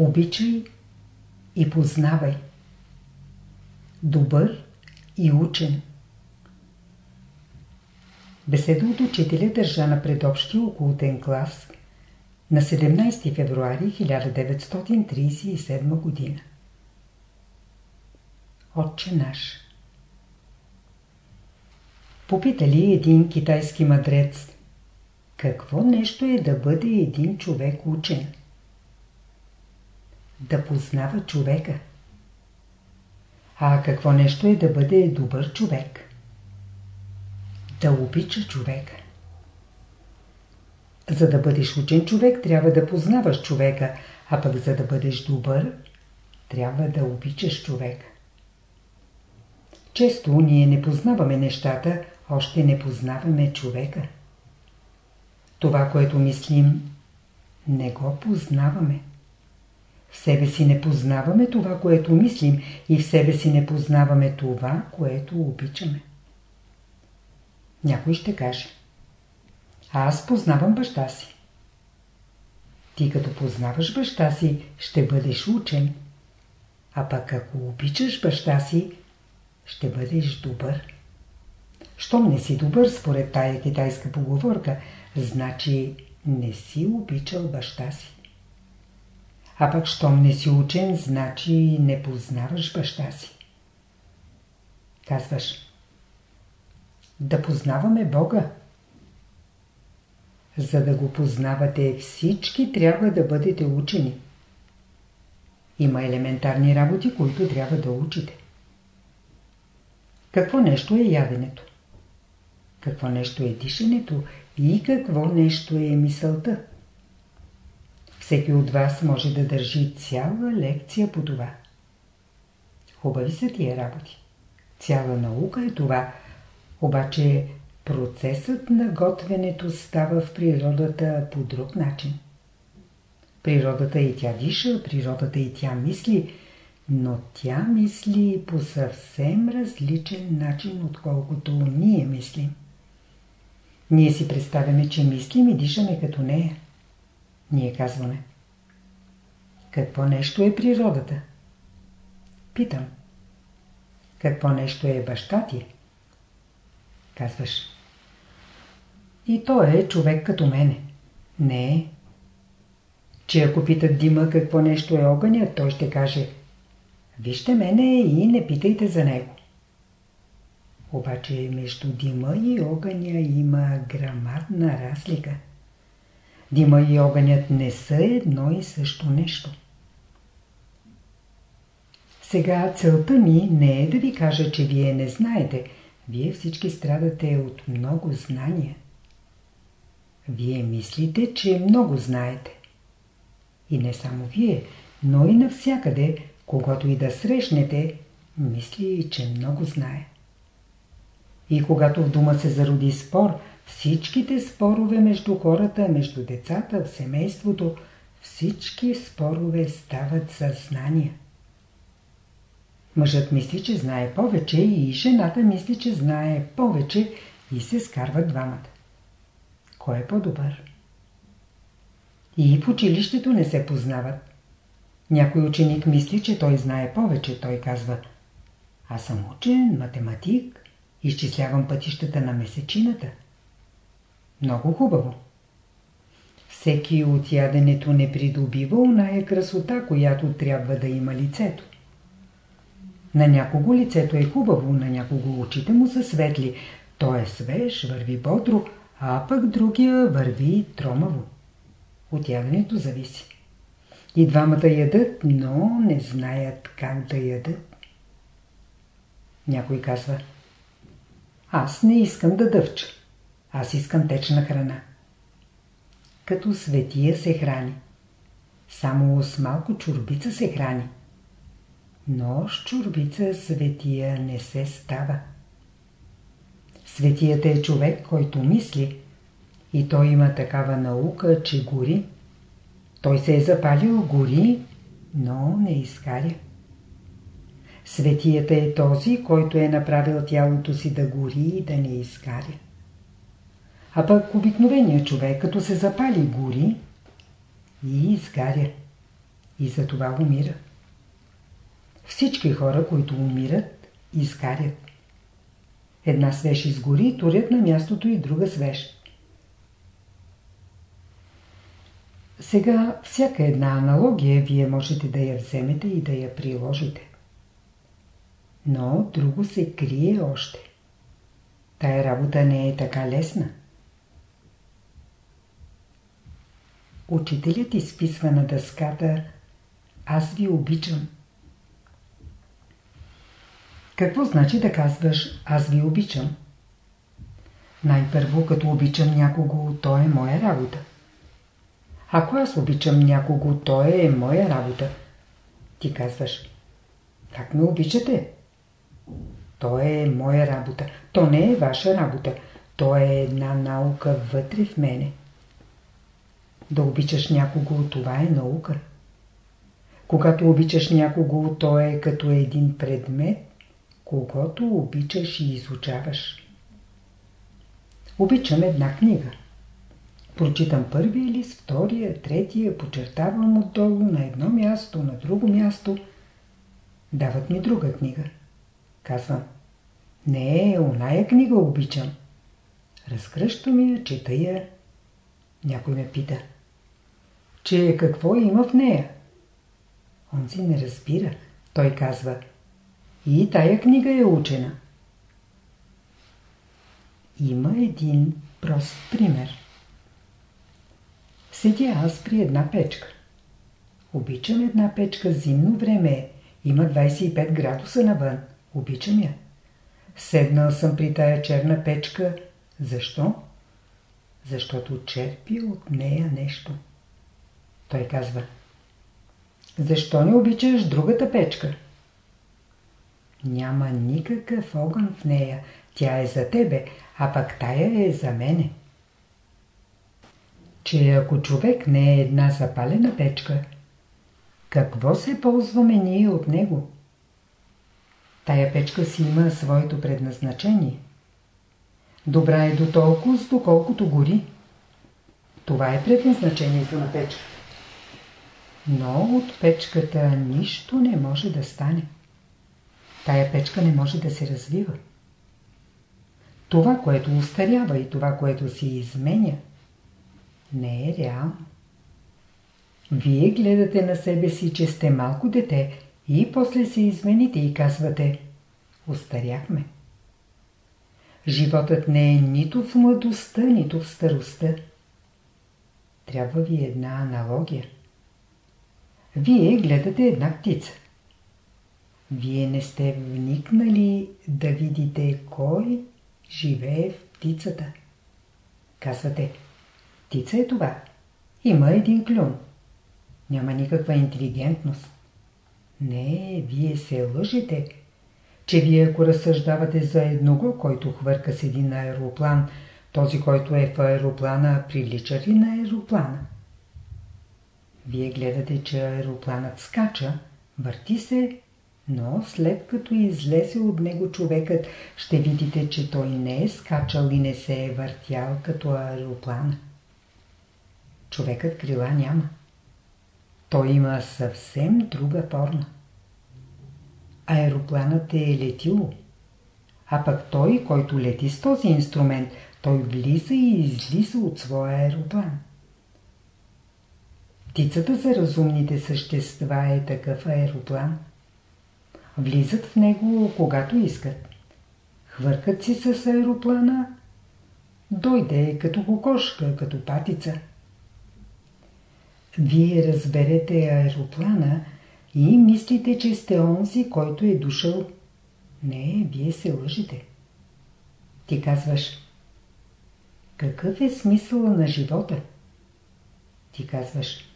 Обичай и познавай. Добър и учен. Беседа от учителя държа на предобщия окултен клас на 17 февруари 1937 година. Отче наш Попитали един китайски мъдрец какво нещо е да бъде един човек учен? Да познава човека. А какво нещо е да бъде добър човек? Да обича човека. За да бъдеш учен човек, трябва да познаваш човека, а пък за да бъдеш добър, трябва да обичаш човека. Често ние не познаваме нещата, още не познаваме човека. Това, което мислим, не го познаваме. В себе си не познаваме това, което мислим и в себе си не познаваме това, което обичаме. Някой ще каже Аз познавам баща си. Ти като познаваш баща си, ще бъдеш учен. А пък ако обичаш баща си, ще бъдеш добър. Щом не си добър според тая китайска поговорка, значи не си обичал баща си. А пък щом не си учен, значи не познаваш баща си. Казваш да познаваме Бога. За да го познавате всички, трябва да бъдете учени. Има елементарни работи, които трябва да учите. Какво нещо е яденето? Какво нещо е дишането и какво нещо е мисълта? Всеки от вас може да държи цяла лекция по това. Хубави са тия работи. Цяла наука е това. Обаче процесът на готвенето става в природата по друг начин. Природата и тя диша, природата и тя мисли, но тя мисли по съвсем различен начин, отколкото ние мислим. Ние си представяме, че мислим и дишаме като нея. Ние казваме. Какво нещо е природата? Питам. Какво нещо е баща ти? Казваш. И той е човек като мене. Не е. Че ако питат Дима какво нещо е огъня, той ще каже Вижте мене и не питайте за него. Обаче между дима и огъня има грамадна разлика. Дима и огънят не са едно и също нещо. Сега целта ми не е да ви кажа, че вие не знаете. Вие всички страдате от много знания. Вие мислите, че много знаете. И не само вие, но и навсякъде, когато и да срещнете, мисли, че много знае. И когато в дума се зароди спор, всичките спорове между хората, между децата, в семейството, всички спорове стават съзнания. Мъжът мисли, че знае повече и жената мисли, че знае повече и се скарват двамата. Кой е по-добър? И в училището не се познават. Някой ученик мисли, че той знае повече. Той казва, аз съм учен, математик, изчислявам пътищата на месечината. Много хубаво. Всеки от яденето не придобива оная красота, която трябва да има лицето. На някого лицето е хубаво, на някого очите му са светли. Той е свеж, върви бодро, а пък другия върви тромаво. От яденето зависи. И двамата ядат, но не знаят как да ядат. Някой казва Аз не искам да дъвча. Аз искам течна храна. Като светия се храни. Само с малко чурбица се храни. Но с чурбица светия не се става. Светият е човек, който мисли. И той има такава наука, че гори. Той се е запалил, гори, но не изкаря. Светият е този, който е направил тялото си да гори и да не изкаря. А пък обикновеният човек, като се запали, гори и изгаря. и за това умира. Всички хора, които умират, изгарят. Една свеж изгори, турят на мястото и друга свеж. Сега всяка една аналогия вие можете да я вземете и да я приложите. Но друго се крие още. Тая работа не е така лесна. Учителят изписва на дъската Аз ви обичам. Какво значи да казваш Аз ви обичам? Най-първо, като обичам някого, то е моя работа. Ако аз обичам някого, то е моя работа. Ти казваш, как ме обичате? То е моя работа. То не е ваша работа. То е една наука вътре в мене. Да обичаш някого, това е наука. Когато обичаш някого, то е като един предмет, когато обичаш и изучаваш. Обичам една книга. Прочитам първия лист, втория, третия, почертавам отдолу на едно място, на друго място. Дават ми друга книга. Казвам, не, оная книга обичам. Разкръщам я, чета я. Някой ме пита, че какво има в нея? Он си не разбира. Той казва, и тая книга е учена. Има един прост пример. Седя аз при една печка. Обичам една печка, зимно време е. Има 25 градуса навън. Обичам я. Седнал съм при тая черна печка. Защо? Защото черпи от нея нещо. Той казва. Защо не обичаш другата печка? Няма никакъв огън в нея. Тя е за тебе, а пък тая е за мене че ако човек не е една запалена печка, какво се ползваме ние от него? Тая печка си има своето предназначение. Добра е до толкова, доколкото гори. Това е предназначението на печка. Но от печката нищо не може да стане. Тая печка не може да се развива. Това, което устарява и това, което се изменя – не е реално. Вие гледате на себе си, че сте малко дете и после се измените и казвате Остаряхме. Животът не е нито в младостта, нито в старостта. Трябва ви една аналогия. Вие гледате една птица. Вие не сте вникнали да видите кой живее в птицата. Казвате – Птица е това. Има един клюн. Няма никаква интелигентност. Не, вие се лъжите, че вие ако разсъждавате за едного, който хвърка с един аероплан, този, който е в аероплана, прилича ли на аероплана? Вие гледате, че аеропланът скача, върти се, но след като излезе от него човекът, ще видите, че той не е скачал и не се е въртял като аероплана човекът крила няма. Той има съвсем друга форма. Аеропланът е летило. А пък той, който лети с този инструмент, той влиза и излиза от своя аероплан. Птицата за разумните същества е такъв аероплан. Влизат в него, когато искат. Хвъркат си с аероплана. Дойде като кокошка, като патица. Вие разберете аероплана и мислите, че сте онзи, който е дошъл. Не, вие се лъжите. Ти казваш, какъв е смисъла на живота? Ти казваш,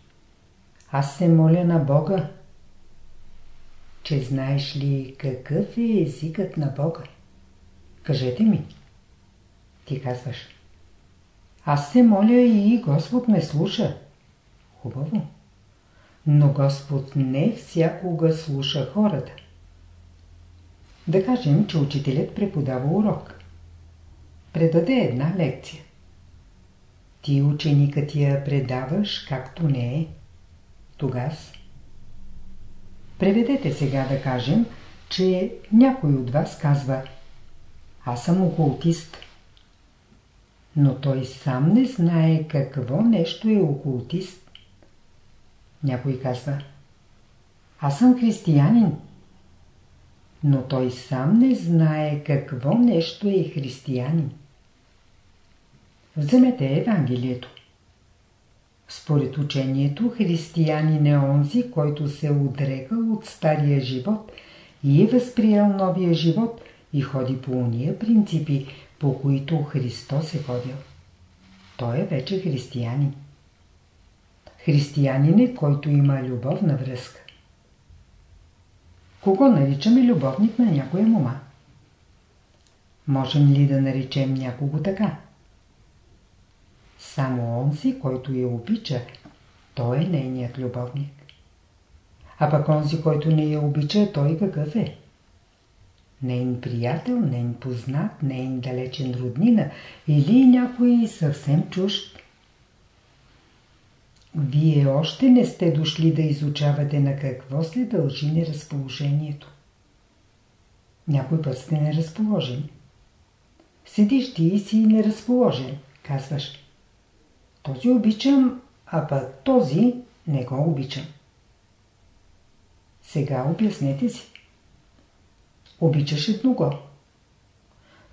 аз се моля на Бога. Че знаеш ли какъв е езикът на Бога? Кажете ми. Ти казваш, аз се моля и Господ ме слуша. Хубаво. Но Господ не всякога слуша хората. Да кажем, че учителят преподава урок. Предаде една лекция. Ти ученикът я предаваш както не е. Тогас Преведете сега да кажем, че някой от вас казва Аз съм окултист. Но той сам не знае какво нещо е окултист. Някой казва Аз съм християнин. Но той сам не знае какво нещо е християнин. Вземете Евангелието. Според учението, християнин е онзи, който се отрекал от стария живот и е възприел новия живот и ходи по уния принципи, по които Христос е ходил. Той е вече християнин. Християнин е, който има любовна връзка. Кого наричаме любовник на някоя мома? Можем ли да наречем някого така? Само онзи, който я обича, той е нейният любовник. А пък онзи, който не я обича, той какъв е? Нейн приятел, нейн познат, нейн далечен роднина или някой съвсем чужд. Вие още не сте дошли да изучавате на какво се дължи неразположението. Някой път сте неразположен. Седиш ти и си неразположен, казваш. Този обичам, а пък този не го обичам. Сега обяснете си. Обичаш едного.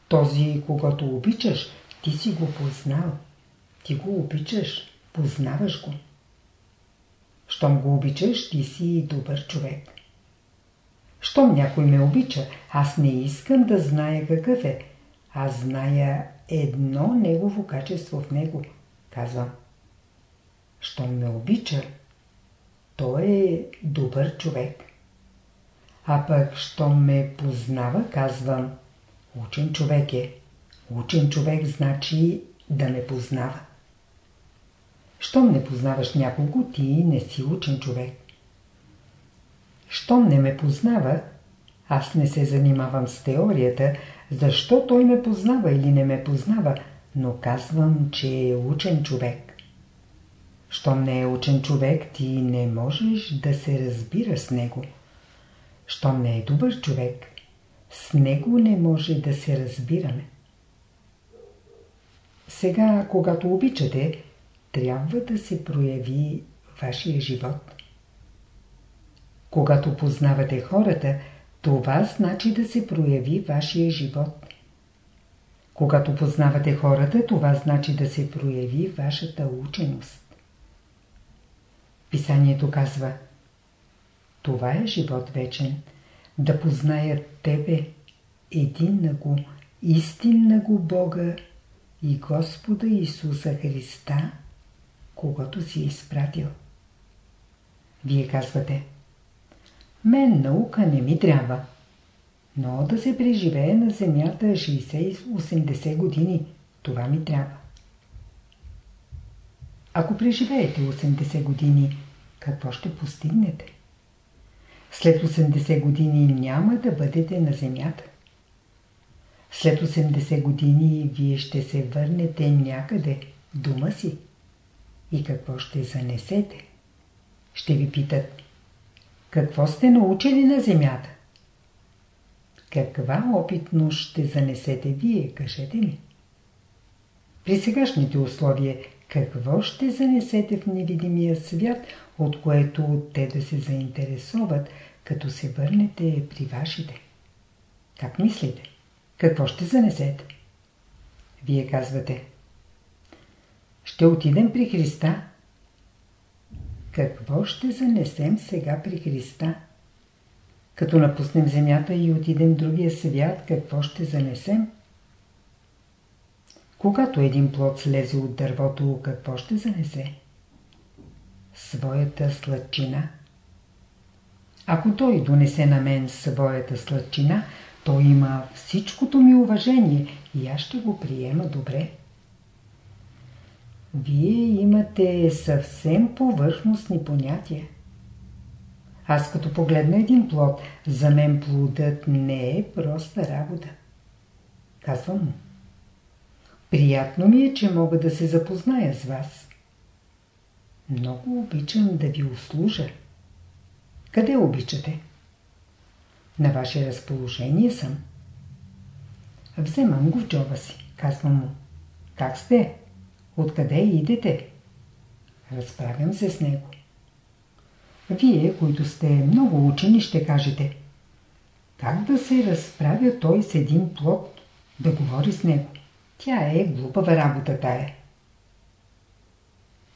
Този, когато обичаш, ти си го познал. Ти го обичаш, познаваш го. Щом го обичаш, ти си добър човек. Щом някой ме обича, аз не искам да зная какъв е. Аз зная едно негово качество в него – Казвам. Щом ме обича, той е добър човек. А пък, щом ме познава, казвам, учен човек е. Учен човек значи да ме познава. Щом не познаваш някого, ти не си учен човек. Щом не ме познава, аз не се занимавам с теорията, защо той ме познава или не ме познава, но казвам, че е учен човек. Щом не е учен човек, ти не можеш да се разбира с него. Щом не е добър човек, с него не може да се разбираме. Сега, когато обичате, трябва да се прояви вашия живот. Когато познавате хората, това значи да се прояви вашия живот. Когато познавате хората, това значи да се прояви вашата ученост. Писанието казва Това е живот вечен, да познаят Тебе, един на го, истинна го Бога и Господа Исуса Христа, когато си изпратил. Вие казвате Мен наука не ми трябва но да се преживее на земята 60-80 години, това ми трябва. Ако преживеете 80 години, какво ще постигнете? След 80 години няма да бъдете на земята. След 80 години вие ще се върнете някъде, в дома си. И какво ще занесете? Ще ви питат, какво сте научили на земята? Каква опитност ще занесете вие, кажете ми? При сегашните условия, какво ще занесете в невидимия свят, от което те да се заинтересуват, като се върнете при вашите? Как мислите? Какво ще занесете? Вие казвате. Ще отидем при Христа. Какво ще занесем сега при Христа? Като напуснем земята и отидем в другия свят, какво ще занесем? Когато един плод слезе от дървото, какво ще занесе? Своята сладчина. Ако той донесе на мен своята сладчина, той има всичкото ми уважение и аз ще го приема добре. Вие имате съвсем повърхностни понятия. Аз като погледна един плод, за мен плодът не е проста работа. Казвам му. Приятно ми е, че мога да се запозная с вас. Много обичам да ви услужа. Къде обичате? На ваше разположение съм. Вземам го в джоба си. Казвам му. Как сте? Откъде идете? Разправям се с него. Вие, които сте много учени, ще кажете. Как да се разправя той с един плод, да говори с него? Тя е глупава работа тая.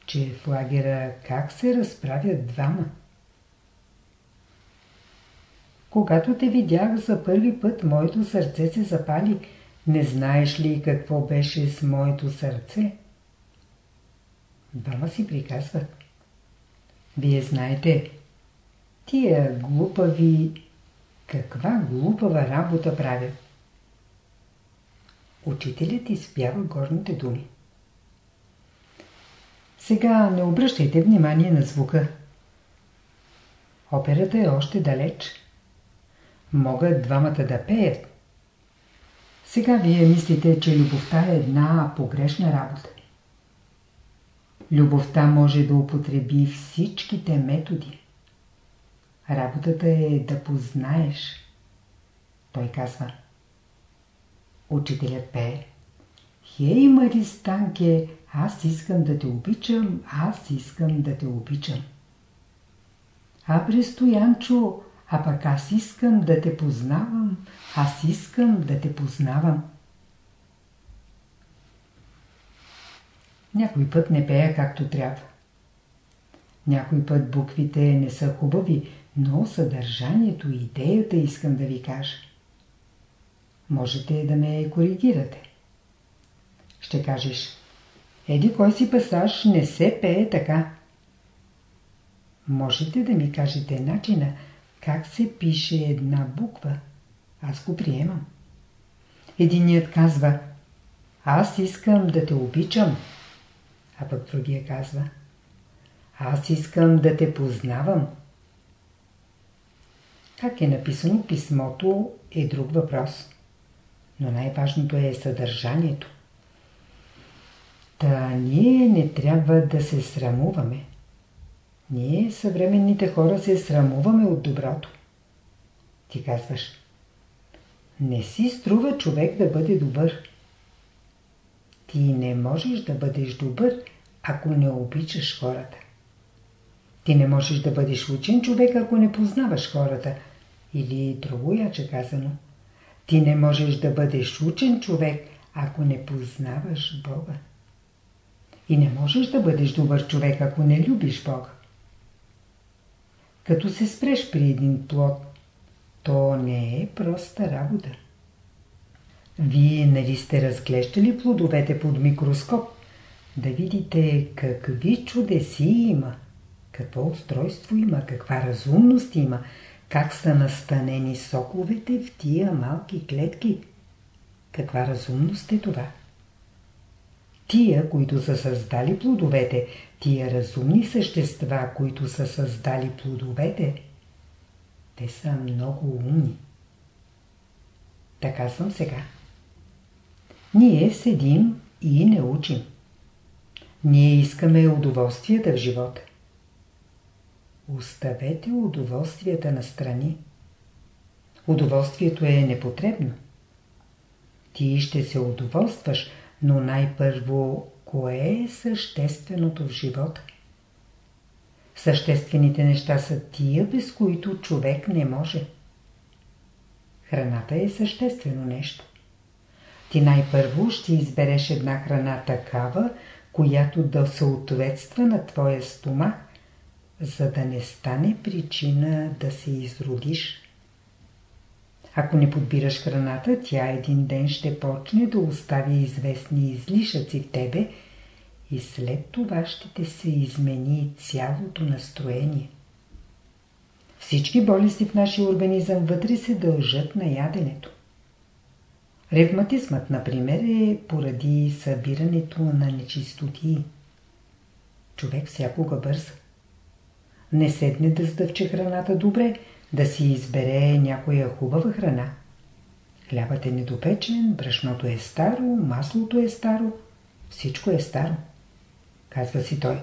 Че в лагера как се разправят двама? Когато те видях за първи път, моето сърце се запали. Не знаеш ли какво беше с моето сърце? Двама си приказват. Вие знаете, тия глупави, каква глупава работа правят. Учителят изпява горните думи. Сега не обръщайте внимание на звука. Операта е още далеч. Могат двамата да пеят. Сега вие мислите, че любовта е една погрешна работа. Любовта може да употреби всичките методи. Работата е да познаеш. Той казва. Учителят пее. Хей, Маристанке, аз искам да те обичам, аз искам да те обичам. А Престоянчо, а пък аз искам да те познавам, аз искам да те познавам. Някой път не пея както трябва. Някой път буквите не са хубави, но съдържанието, идеята искам да ви кажа. Можете да ме коригирате. Ще кажеш, еди кой си пасаж не се пее така. Можете да ми кажете начина, как се пише една буква. Аз го приемам. Единият казва, аз искам да те обичам. А пък другия казва, аз искам да те познавам. Как е написано писмото е друг въпрос. Но най-важното е съдържанието. Та ние не трябва да се срамуваме. Ние, съвременните хора, се срамуваме от доброто. Ти казваш, не си струва човек да бъде добър. Ти не можеш да бъдеш добър, ако не обичаш хората. Ти не можеш да бъдеш учен човек, ако не познаваш хората. Или друго яче казано. Ти не можеш да бъдеш учен човек, ако не познаваш Бога. И не можеш да бъдеш добър човек, ако не любиш Бога. Като се спреш при един плод, то не е проста работа. Вие нали сте разглеждали плодовете под микроскоп, да видите какви чудеси има, какво устройство има, каква разумност има, как са настанени соковете в тия малки клетки. Каква разумност е това? Тия, които са създали плодовете, тия разумни същества, които са създали плодовете, те са много умни. Така съм сега. Ние седим и не учим. Ние искаме удоволствията в живота. Оставете удоволствията на страни. Удоволствието е непотребно. Ти ще се удоволстваш, но най-първо, кое е същественото в живота? Съществените неща са тия, без които човек не може. Храната е съществено нещо. Ти най-първо ще избереш една храна такава, която да съответства на твоя стомах, за да не стане причина да се изродиш. Ако не подбираш храната, тя един ден ще почне да остави известни излишъци в тебе и след това ще те се измени цялото настроение. Всички болести в нашия организъм вътре се дължат на яденето. Ревматизмът, например, е поради събирането на нечистоти. Човек всякога бърза. Не седне да сдъвче храната добре, да си избере някоя хубава храна. Хлябът е недопечен, брашното е старо, маслото е старо, всичко е старо. Казва си той.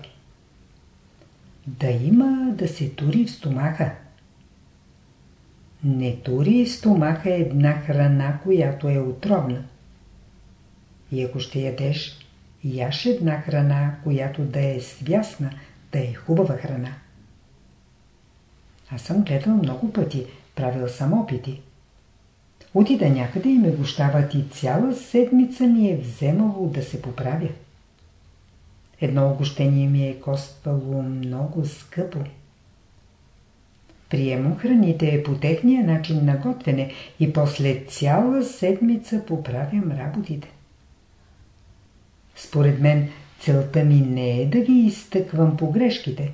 Да има да се тури в стомаха. Не тури стомаха една храна, която е отровна. И ако ще ядеш, яш една храна, която да е свясна, да е хубава храна. Аз съм гледал много пъти, правил съм опити. Отида някъде и ме гощават и цяла седмица ми е вземало да се поправя. Едно огощение ми е коствало много скъпо. Приемам храните по техния начин на готвене и после цяла седмица поправям работите. Според мен целта ми не е да ви изтъквам погрешките.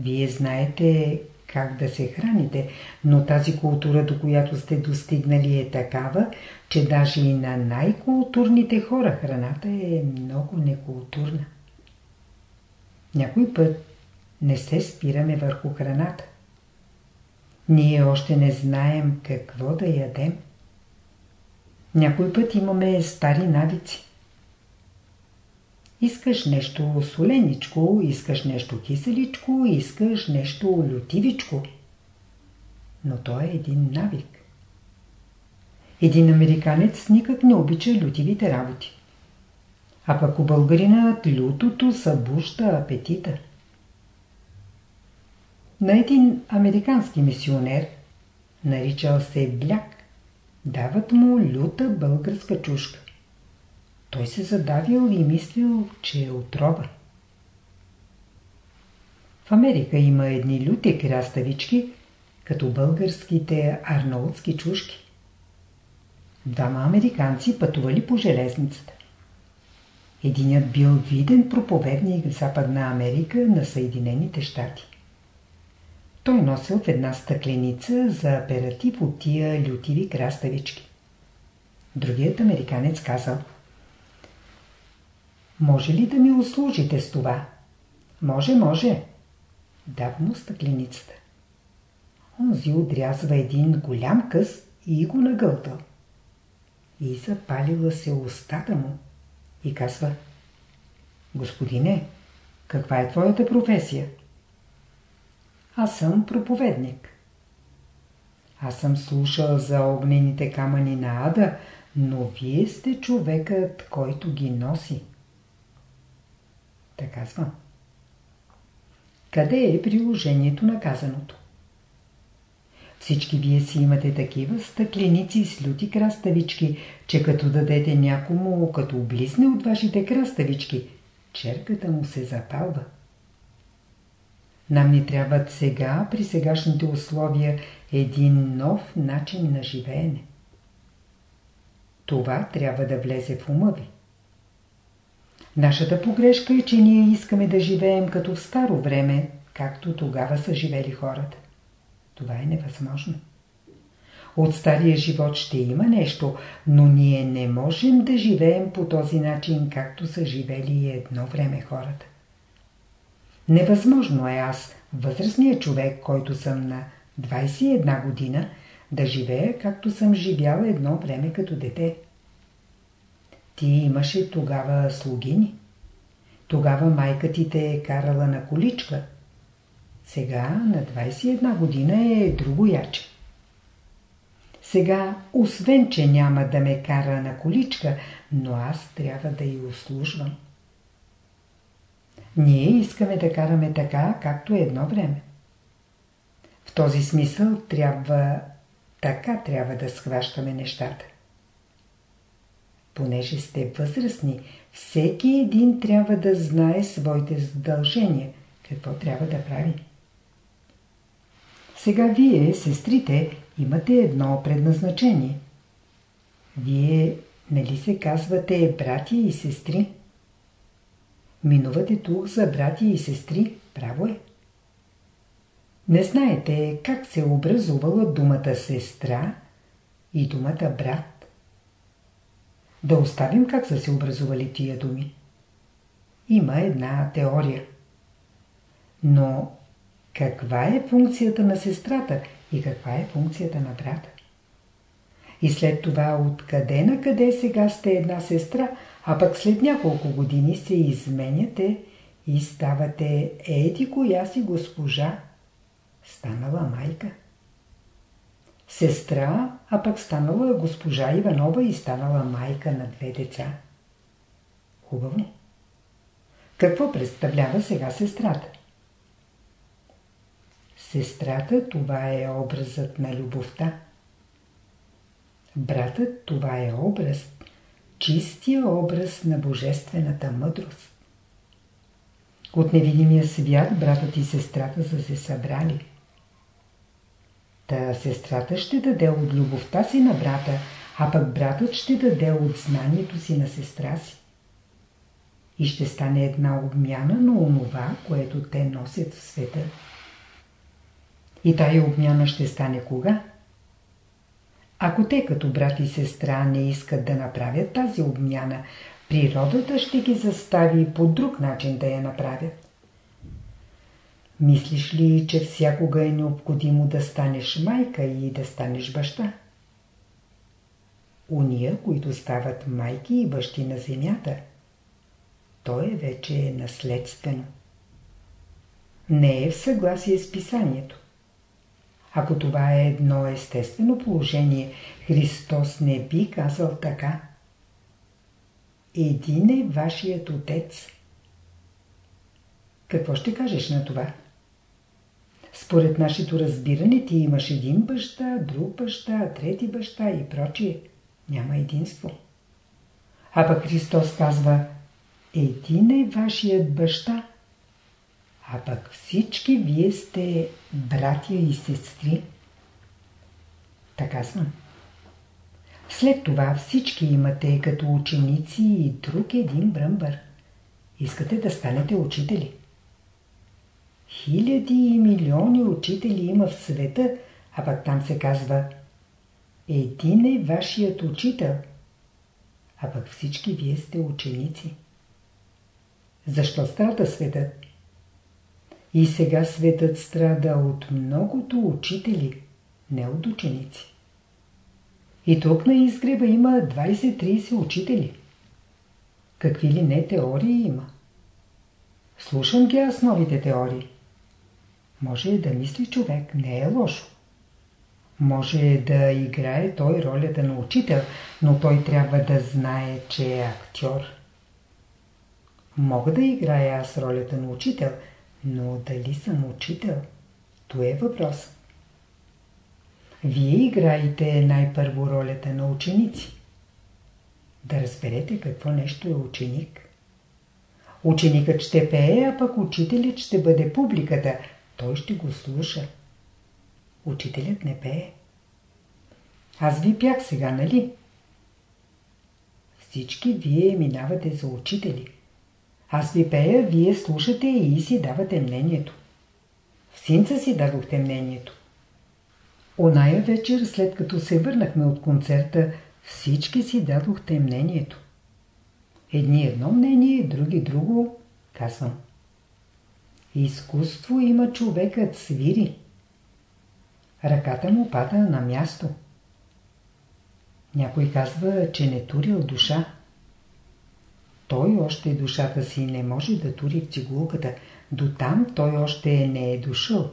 Вие знаете как да се храните, но тази култура, до която сте достигнали е такава, че даже и на най-културните хора храната е много некултурна. Някой път не се спираме върху храната. Ние още не знаем какво да ядем. Някой път имаме стари навици. Искаш нещо соленичко, искаш нещо киселичко, искаш нещо лютивичко. Но то е един навик. Един американец никак не обича лютивите работи. А пък у българинът лютото събужда апетита. На един американски мисионер, наричал се Бляк, дават му люта българска чушка. Той се задавил и мислил, че е отрова. В Америка има едни люти краставички, като българските арнаутски чушки. Двама американци пътували по железницата. Единият бил виден проповедник в Западна Америка на Съединените щати. Той носил в една стъкленица за аператив от тия лютиви краставички. Другият американец казал – може ли да ми услужите с това? Може, може. Дава му стъкленицата. Онзи отрязва един голям къс и го нагълтал. И запалила се устата му и казва Господине, каква е твоята професия? Аз съм проповедник. Аз съм слушал за огнените камъни на ада, но вие сте човекът, който ги носи. Така казва. Къде е приложението на казаното? Всички вие си имате такива стъкленици с люти краставички, че като дадете някому, като облизне от вашите краставички, черката му се запалва. Нам ни трябват сега, при сегашните условия, един нов начин на живеене. Това трябва да влезе в ума ви. Нашата погрешка е, че ние искаме да живеем като в старо време, както тогава са живели хората. Това е невъзможно. От стария живот ще има нещо, но ние не можем да живеем по този начин, както са живели едно време хората. Невъзможно е аз, възрастният човек, който съм на 21 година, да живея както съм живял едно време като дете. Ти имаше тогава слугини. Тогава майка ти те е карала на количка. Сега на 21 година е друго яче. Сега, освен, че няма да ме кара на количка, но аз трябва да й услужвам. Ние искаме да караме така, както е едно време. В този смисъл трябва, така трябва да схващаме нещата понеже сте възрастни, всеки един трябва да знае своите задължения, какво трябва да прави. Сега вие, сестрите, имате едно предназначение. Вие, нали се казвате брати и сестри? Минувате тук за брати и сестри, право е. Не знаете как се образувала думата сестра и думата брат. Да оставим как са се образували тия думи. Има една теория. Но каква е функцията на сестрата и каква е функцията на брата? И след това откъде на къде сега сте една сестра, а пък след няколко години се изменяте и ставате еди коя си госпожа, станала майка. сестра, а пък станала госпожа Иванова и станала майка на две деца. Хубаво. Какво представлява сега сестрата? Сестрата това е образът на любовта. Братът това е образ, чистия образ на божествената мъдрост. От невидимия свят братът и сестрата са се събрали. Та сестрата ще даде от любовта си на брата, а пък братът ще даде от знанието си на сестра си. И ще стане една обмяна на онова, което те носят в света. И тая обмяна ще стане кога? Ако те като брат и сестра не искат да направят тази обмяна, природата ще ги застави по друг начин да я направят. Мислиш ли, че всякога е необходимо да станеш майка и да станеш баща? Уния, които стават майки и бащи на земята, то е вече наследствено. Не е в съгласие с писанието. Ако това е едно естествено положение, Христос не би казал така. Един е вашият отец. Какво ще кажеш на това? Според нашето разбиране ти имаш един баща, друг баща, трети баща и прочие. Няма единство. А пък Христос казва, един е вашият баща, а пък всички вие сте братя и сестри. Така съм. След това всички имате като ученици и друг един бръмбър. Искате да станете учители. Хиляди и милиони учители има в света, а пък там се казва Един е вашият учител, а пък всички вие сте ученици. Защо страда светът? И сега светът страда от многото учители, не от ученици. И тук на изгреба има 20-30 учители. Какви ли не теории има? Слушам ги аз новите теории. Може да мисли човек, не е лошо. Може да играе той ролята на учител, но той трябва да знае, че е актьор. Мога да играя аз ролята на учител, но дали съм учител? То е въпрос. Вие играете най-първо ролята на ученици. Да разберете какво нещо е ученик. Ученикът ще пее, а пък учителят ще бъде публиката, той ще го слуша. Учителят не пее. Аз ви пях сега, нали? Всички вие минавате за учители. Аз ви пея, вие слушате и си давате мнението. В синца си дадохте мнението. Оная вечер, след като се върнахме от концерта, всички си дадохте мнението. Едни едно мнение, други друго, казвам. Изкуство има човекът свири. Ръката му пада на място. Някой казва, че не турил душа. Той още душата си не може да тури в цигулката. До там той още не е дошъл.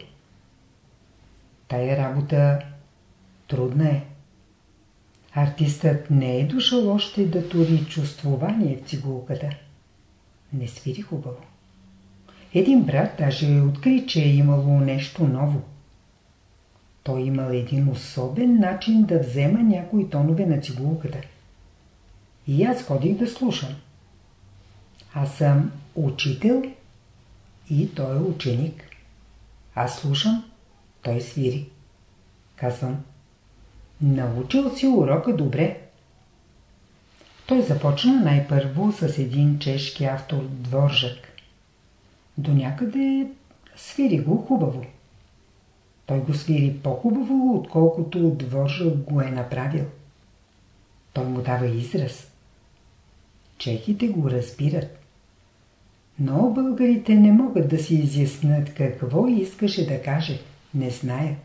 Тая работа трудна е. Артистът не е дошъл още да тури чувствование в цигулката. Не свири хубаво. Един брат даже откри, че е имало нещо ново. Той имал един особен начин да взема някои тонове на цигулката. И аз ходих да слушам. Аз съм учител и той е ученик. Аз слушам, той свири. Казвам, научил си урока добре. Той започна най-първо с един чешки автор Дворжак. До някъде свири го хубаво. Той го свири по-хубаво, отколкото Дворжак го е направил. Той му дава израз. Чехите го разбират. Но българите не могат да си изяснат какво искаше да каже. Не знаят.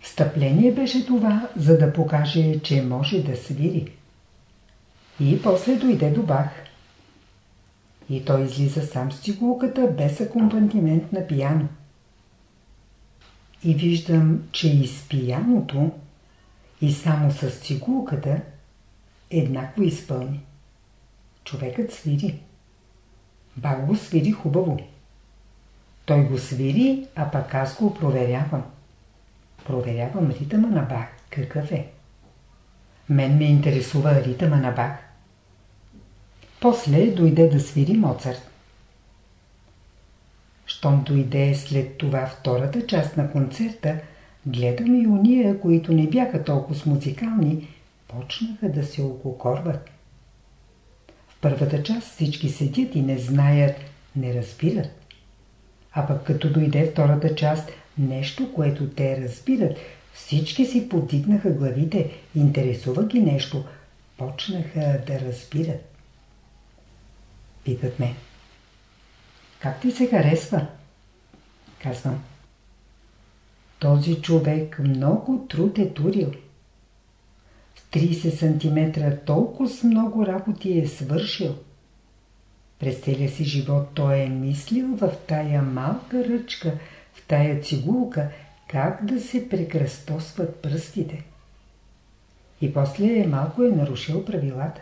Встъпление беше това, за да покаже, че може да свири. И после дойде до Бах. И той излиза сам с цигулката, без акомпантимент на пияно. и виждам, че и с пияното, и само с цигулката еднакво изпълни. Човекът свири. Бак го свири хубаво. Той го свири, а пък аз го проверявам. Проверявам ритъма на Бах. Какъв е? Мен ме интересува ритъма на Бах. После дойде да свири Моцарт. Щом дойде след това втората част на концерта, гледам и уния, които не бяха толкова музикални, почнаха да се ококорват. Първата част всички седят и не знаят, не разбират. А пък като дойде втората част, нещо, което те разбират, всички си подигнаха главите, интересува ги нещо, почнаха да разбират. Питат ме. Как ти се харесва? Казвам. Този човек много труд е турил. В 30 см толкова с много работи е свършил. През целия си живот той е мислил в тая малка ръчка, в тая цигулка, как да се прекръстосват пръстите. И после малко е нарушил правилата.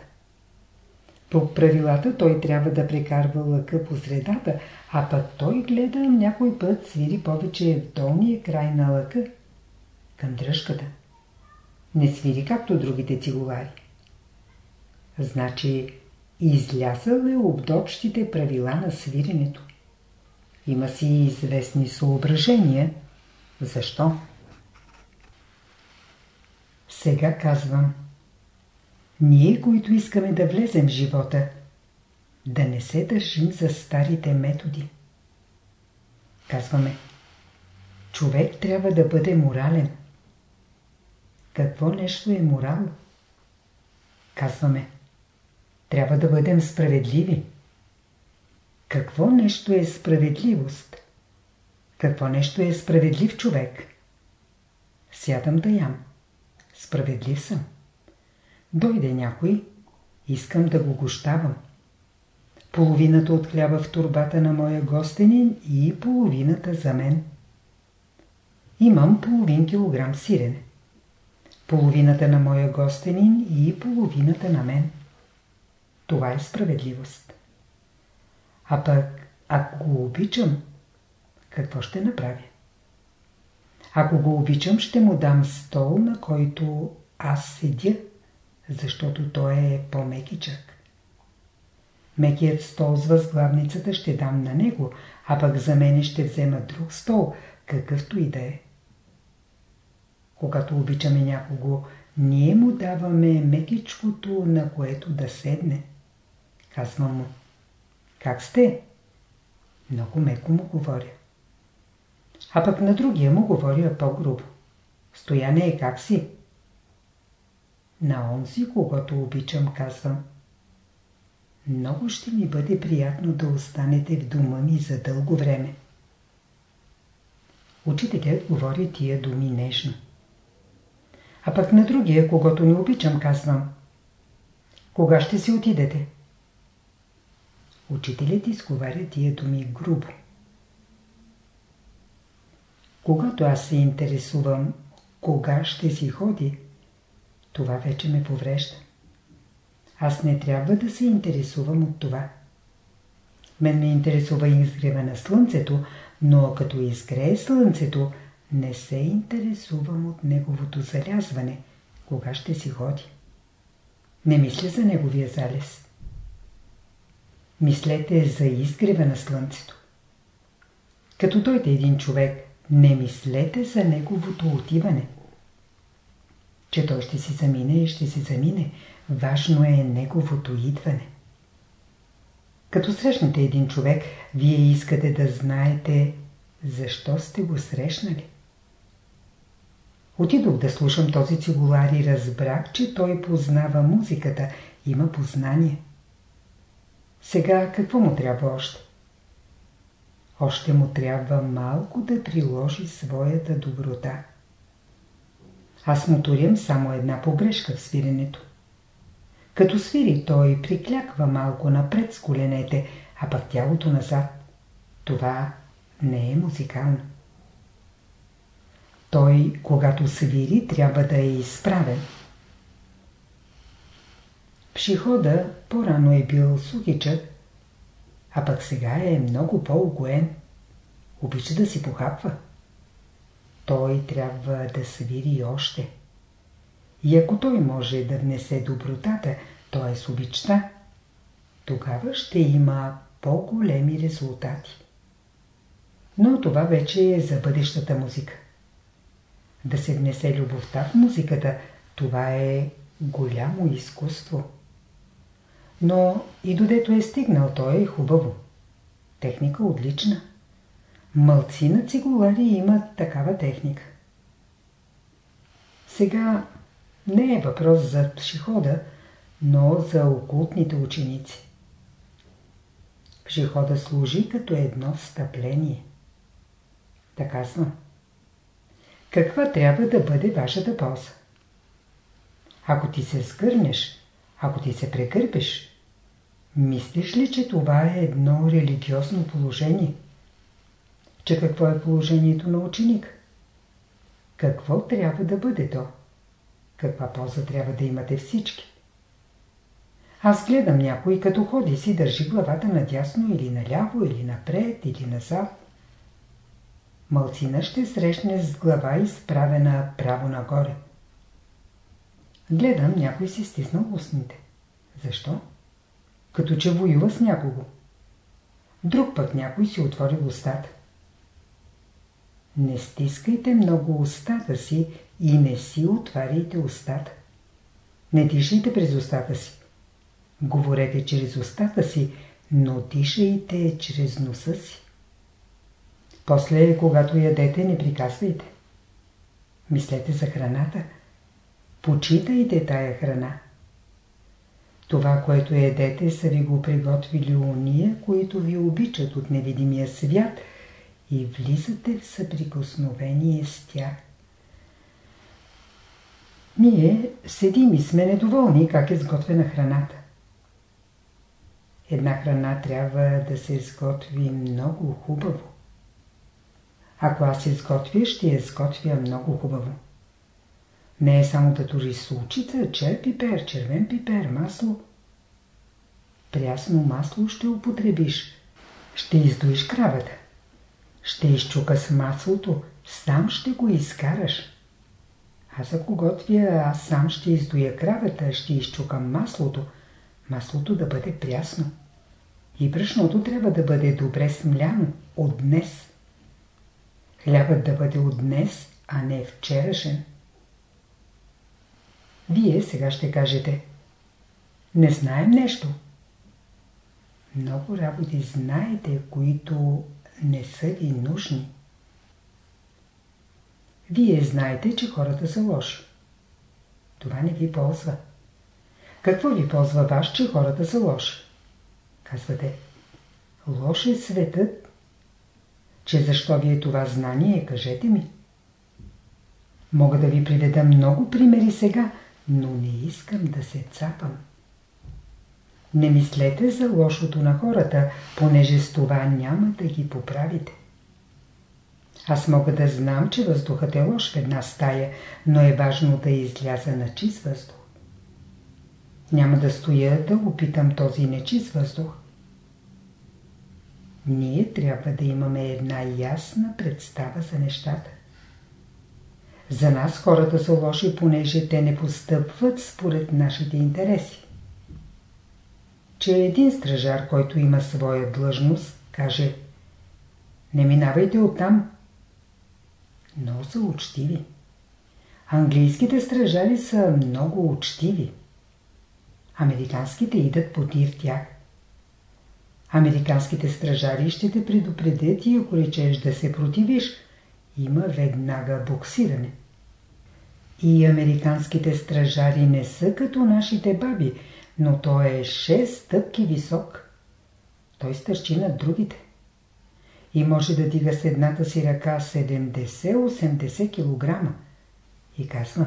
По правилата той трябва да прекарва лъка по средата, а пък той гледа някой път свири повече в долния край на лъка, към дръжката. Не свири както другите цигулари. Значи излязъл е общите правила на свиренето. Има си известни съображения. Защо? Сега казвам – ние, които искаме да влезем в живота, да не се държим за старите методи. Казваме, човек трябва да бъде морален. Какво нещо е морал? Казваме, трябва да бъдем справедливи. Какво нещо е справедливост? Какво нещо е справедлив човек? Сядам да ям. Справедлив съм. Дойде някой, искам да го гощавам. Половината от хляба в турбата на моя гостенин и половината за мен. Имам половин килограм сирене. Половината на моя гостенин и половината на мен. Това е справедливост. А пък, ако го обичам, какво ще направя? Ако го обичам, ще му дам стол, на който аз седя защото той е по-мекичък. Мекият стол с възглавницата ще дам на него, а пък за мене ще взема друг стол, какъвто и да е. Когато обичаме някого, ние му даваме мекичкото, на което да седне. Казвам му, как сте? Много меко му говоря. А пък на другия му говоря по-грубо. Стояне е как си? На онзи, когато обичам, казвам. Много ще ми бъде приятно да останете в дома ми за дълго време. Учителят говори тия думи нежно. А пък на другия, когато не обичам, казвам. Кога ще си отидете? Учителят изговаря тия думи грубо. Когато аз се интересувам кога ще си ходи, това вече ме поврежда. Аз не трябва да се интересувам от това. Мен ме интересува изгрева на слънцето, но като изгрее слънцето, не се интересувам от неговото залязване, кога ще си ходи. Не мисля за неговия залез. Мислете за изгрева на слънцето. Като дойде един човек, не мислете за неговото отиване че той ще си замине и ще си замине. Важно е неговото идване. Като срещнете един човек, вие искате да знаете защо сте го срещнали. Отидох да слушам този цигулар и разбрах, че той познава музиката, има познание. Сега какво му трябва още? Още му трябва малко да приложи своята доброта. Аз му турям само една погрешка в свиренето. Като свири, той прикляква малко напред с коленете, а пък тялото назад. Това не е музикално. Той, когато свири, трябва да е изправен. Пшихода по-рано е бил сухичък, а пък сега е много по-огоен. Обича да си похапва. Той трябва да свири още. И ако той може да внесе добротата, т.е. обичта, тогава ще има по-големи резултати. Но това вече е за бъдещата музика. Да се внесе любовта в музиката, това е голямо изкуство. Но и додето е стигнал, той е хубаво. Техника отлична. Мълци цигулари имат такава техника. Сега не е въпрос за пшихода, но за окултните ученици. Пшихода служи като едно встъпление. Така съм. Каква трябва да бъде вашата полза? Ако ти се скърнеш, ако ти се прекърпиш, мислиш ли, че това е едно религиозно положение? Че какво е положението на ученик? Какво трябва да бъде то? Каква полза трябва да имате всички? Аз гледам някой, като ходи си, държи главата надясно или наляво, или напред, или назад. Малцина ще срещне с глава изправена право нагоре. Гледам, някой си стиснал устните. Защо? Като че воюва с някого. Друг път някой си отвори устата. Не стискайте много устата си и не си отваряйте устата. Не дишайте през устата си. Говорете чрез устата си, но дишайте чрез носа си. После, когато ядете, не приказвайте. Мислете за храната. Почитайте тая храна. Това, което едете, са ви го приготвили уния, които ви обичат от невидимия свят и влизате в съприкосновение с тях. Ние седим и сме недоволни как е сготвена храната. Една храна трябва да се сготви много хубаво. Ако аз се сготвя, ще я сготвя много хубаво. Не е само да туриш случица, чер пипер, червен пипер, масло. Прясно масло ще употребиш. Ще издуиш кравата. Ще изчука с маслото, сам ще го изкараш. Аз ако готвя, аз сам ще издуя кравата, ще изчукам маслото. Маслото да бъде прясно. И брашното трябва да бъде добре смляно от днес. Хлябът да бъде от днес, а не вчерашен. Вие сега ще кажете Не знаем нещо. Много работи знаете, които не са ви нужни. Вие знаете, че хората са лоши. Това не ви ползва. Какво ви ползва ваш, че хората са лоши? Казвате, лош е светът, че защо ви е това знание, кажете ми. Мога да ви приведа много примери сега, но не искам да се цапам. Не мислете за лошото на хората, понеже с това няма да ги поправите. Аз мога да знам, че въздухът е лош в една стая, но е важно да изляза на чист въздух. Няма да стоя да опитам този нечист въздух. Ние трябва да имаме една ясна представа за нещата. За нас хората са лоши, понеже те не постъпват според нашите интереси. Че един стражар, който има своя длъжност, каже Не минавайте оттам. Много са учтиви. Английските стражари са много учтиви. Американските идат подир тях. Американските стражари ще те предупредят и ако речеш да се противиш, има веднага боксиране. И американските стражари не са като нашите баби, но той е 6 стъпки висок. Той стърчи над другите. И може да дига с едната си ръка 70-80 кг. И казва,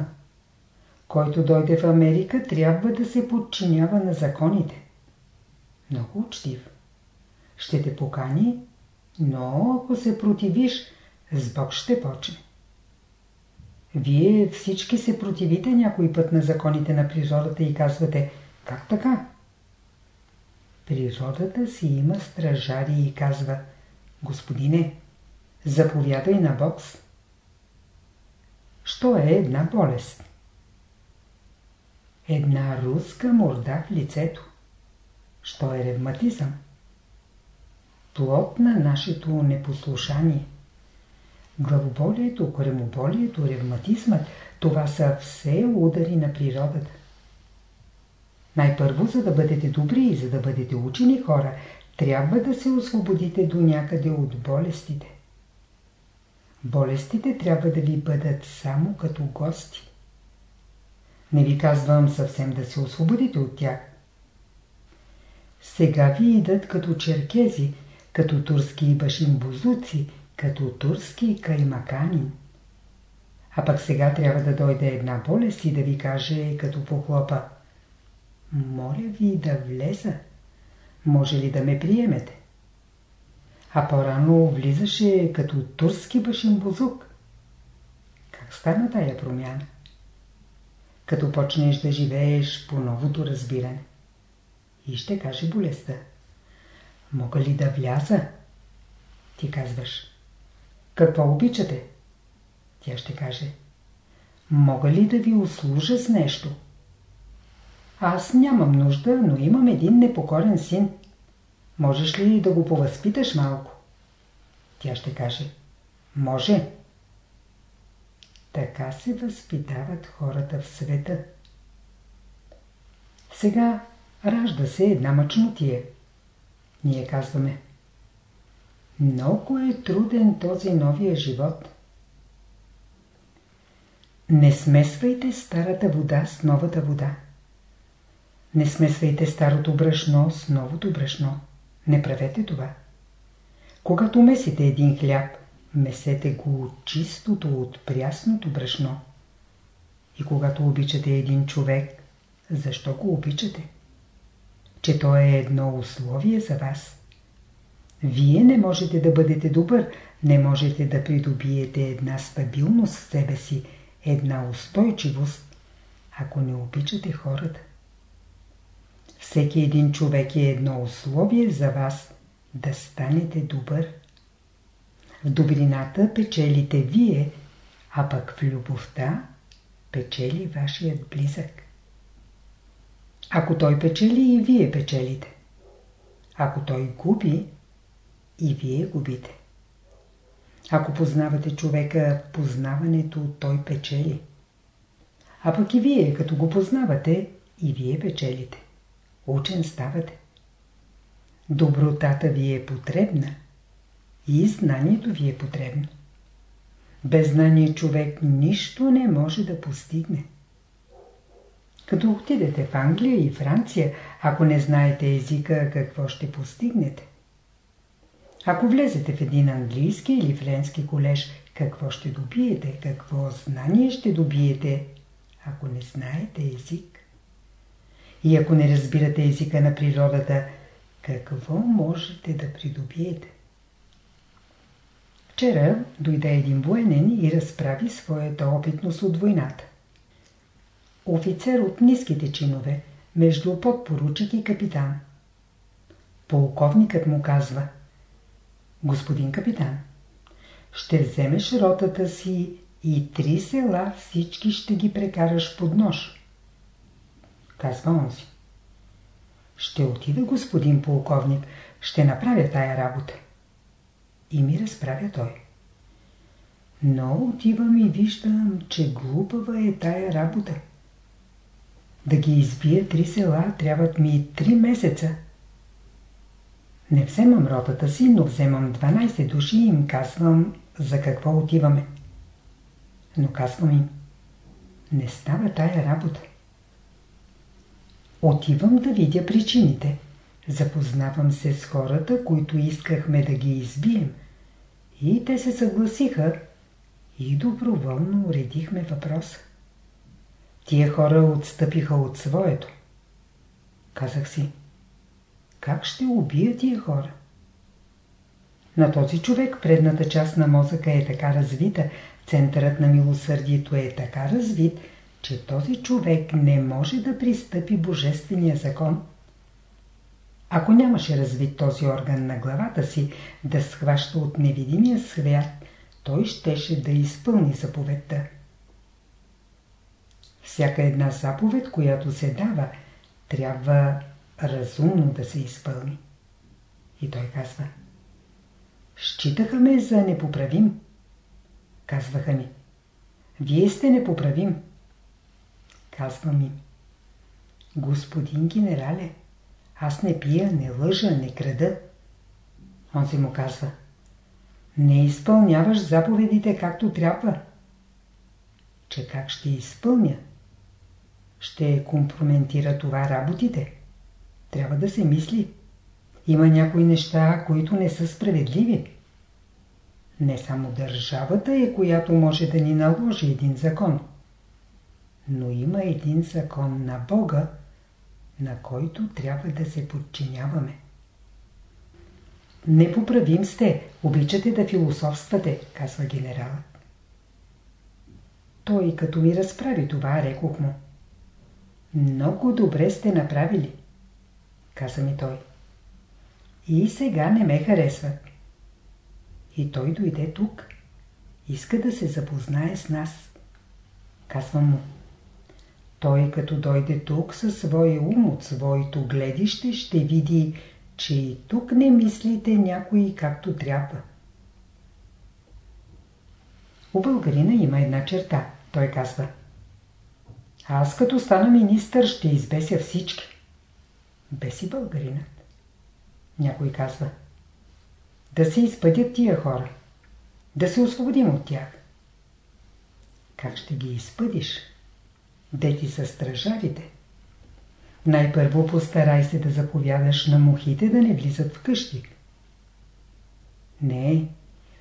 който дойде в Америка, трябва да се подчинява на законите. Много учтив. Ще те покани, но ако се противиш, с Бог ще почне. Вие всички се противите някой път на законите на природата и казвате, как така? Природата си има стражари и казва, Господине, заповядай на бокс. Що е една болест? Една руска морда в лицето. Що е ревматизъм? Плод на нашето непослушание. Главоболието, коремоболието, ревматизмът – това са все удари на природата. Най-първо, за да бъдете добри и за да бъдете учени хора, трябва да се освободите до някъде от болестите. Болестите трябва да ви бъдат само като гости. Не ви казвам съвсем да се освободите от тях. Сега ви идат като черкези, като турски башимбузуци, като турски каймаканин. А пък сега трябва да дойде една болест и да ви каже като похлопа. Моля ви да влеза. Може ли да ме приемете? А по-рано влизаше като турски башимбузук. Как стана тая промяна? Като почнеш да живееш по новото разбиране. И ще каже болестта. Мога ли да вляза? Ти казваш. Какво обичате? Тя ще каже. Мога ли да ви услужа с нещо? Аз нямам нужда, но имам един непокорен син. Можеш ли да го повъзпиташ малко? Тя ще каже. Може. Така се възпитават хората в света. Сега ражда се една мъчнотия. Ние казваме. Много е труден този новия живот. Не смесвайте старата вода с новата вода. Не смесвайте старото брашно с новото брашно. Не правете това. Когато месите един хляб, месете го от чистото, от прясното брашно. И когато обичате един човек, защо го обичате? Че то е едно условие за вас. Вие не можете да бъдете добър, не можете да придобиете една стабилност в себе си, една устойчивост, ако не обичате хората. Всеки един човек е едно условие за вас да станете добър. В добрината печелите вие, а пък в любовта печели вашият близък. Ако той печели и вие печелите. Ако той губи, и вие губите. Ако познавате човека, познаването той печели. А пък и вие, като го познавате, и вие печелите. Учен ставате. Добротата ви е потребна и знанието ви е потребно. Без знание човек нищо не може да постигне. Като отидете в Англия и Франция, ако не знаете езика, какво ще постигнете? Ако влезете в един английски или френски колеж, какво ще добиете, какво знание ще добиете, ако не знаете език? И ако не разбирате езика на природата, какво можете да придобиете? Вчера дойде един военен и разправи своята опитност от войната. Офицер от ниските чинове, между подпоручик и капитан. Полковникът му казва – Господин капитан, ще вземеш ротата си и три села всички ще ги прекараш под нож. Казва он си. Ще отида, господин полковник, ще направя тая работа. И ми разправя той. Но отивам и виждам, че глупава е тая работа. Да ги избия три села трябват ми три месеца. Не вземам ротата си, но вземам 12 души и им казвам за какво отиваме. Но казвам им, не става тая работа. Отивам да видя причините. Запознавам се с хората, които искахме да ги избием. И те се съгласиха и доброволно уредихме въпроса. Тия хора отстъпиха от своето. Казах си, как ще убия тия хора? На този човек предната част на мозъка е така развита, центърът на милосърдието е така развит, че този човек не може да пристъпи божествения закон. Ако нямаше развит този орган на главата си да схваща от невидимия свят, той щеше да изпълни заповедта. Всяка една заповед, която се дава, трябва разумно да се изпълни. И той казва Считаха ме за непоправим. Казваха ми Вие сте непоправим. Казвам им Господин генерале, аз не пия, не лъжа, не крада. Он си му казва Не изпълняваш заповедите както трябва. Че как ще изпълня? Ще компрометира това работите. Трябва да се мисли. Има някои неща, които не са справедливи. Не само държавата е, която може да ни наложи един закон. Но има един закон на Бога, на който трябва да се подчиняваме. Непоправим сте, обичате да философствате, казва генералът. Той като ми разправи това, рекох му. Много добре сте направили, каза ми той. И сега не ме харесват. И той дойде тук. Иска да се запознае с нас. Казвам му. Той като дойде тук със своя ум от своето гледище ще види, че и тук не мислите някои както трябва. У българина има една черта. Той казва. Аз като стана министър ще избеся всички. Беси българинът. Някой казва. Да се изпъдят тия хора. Да се освободим от тях. Как ще ги изпъдиш? Дети са стражарите. Най-първо постарай се да заповядаш на мухите да не влизат в къщи. Не,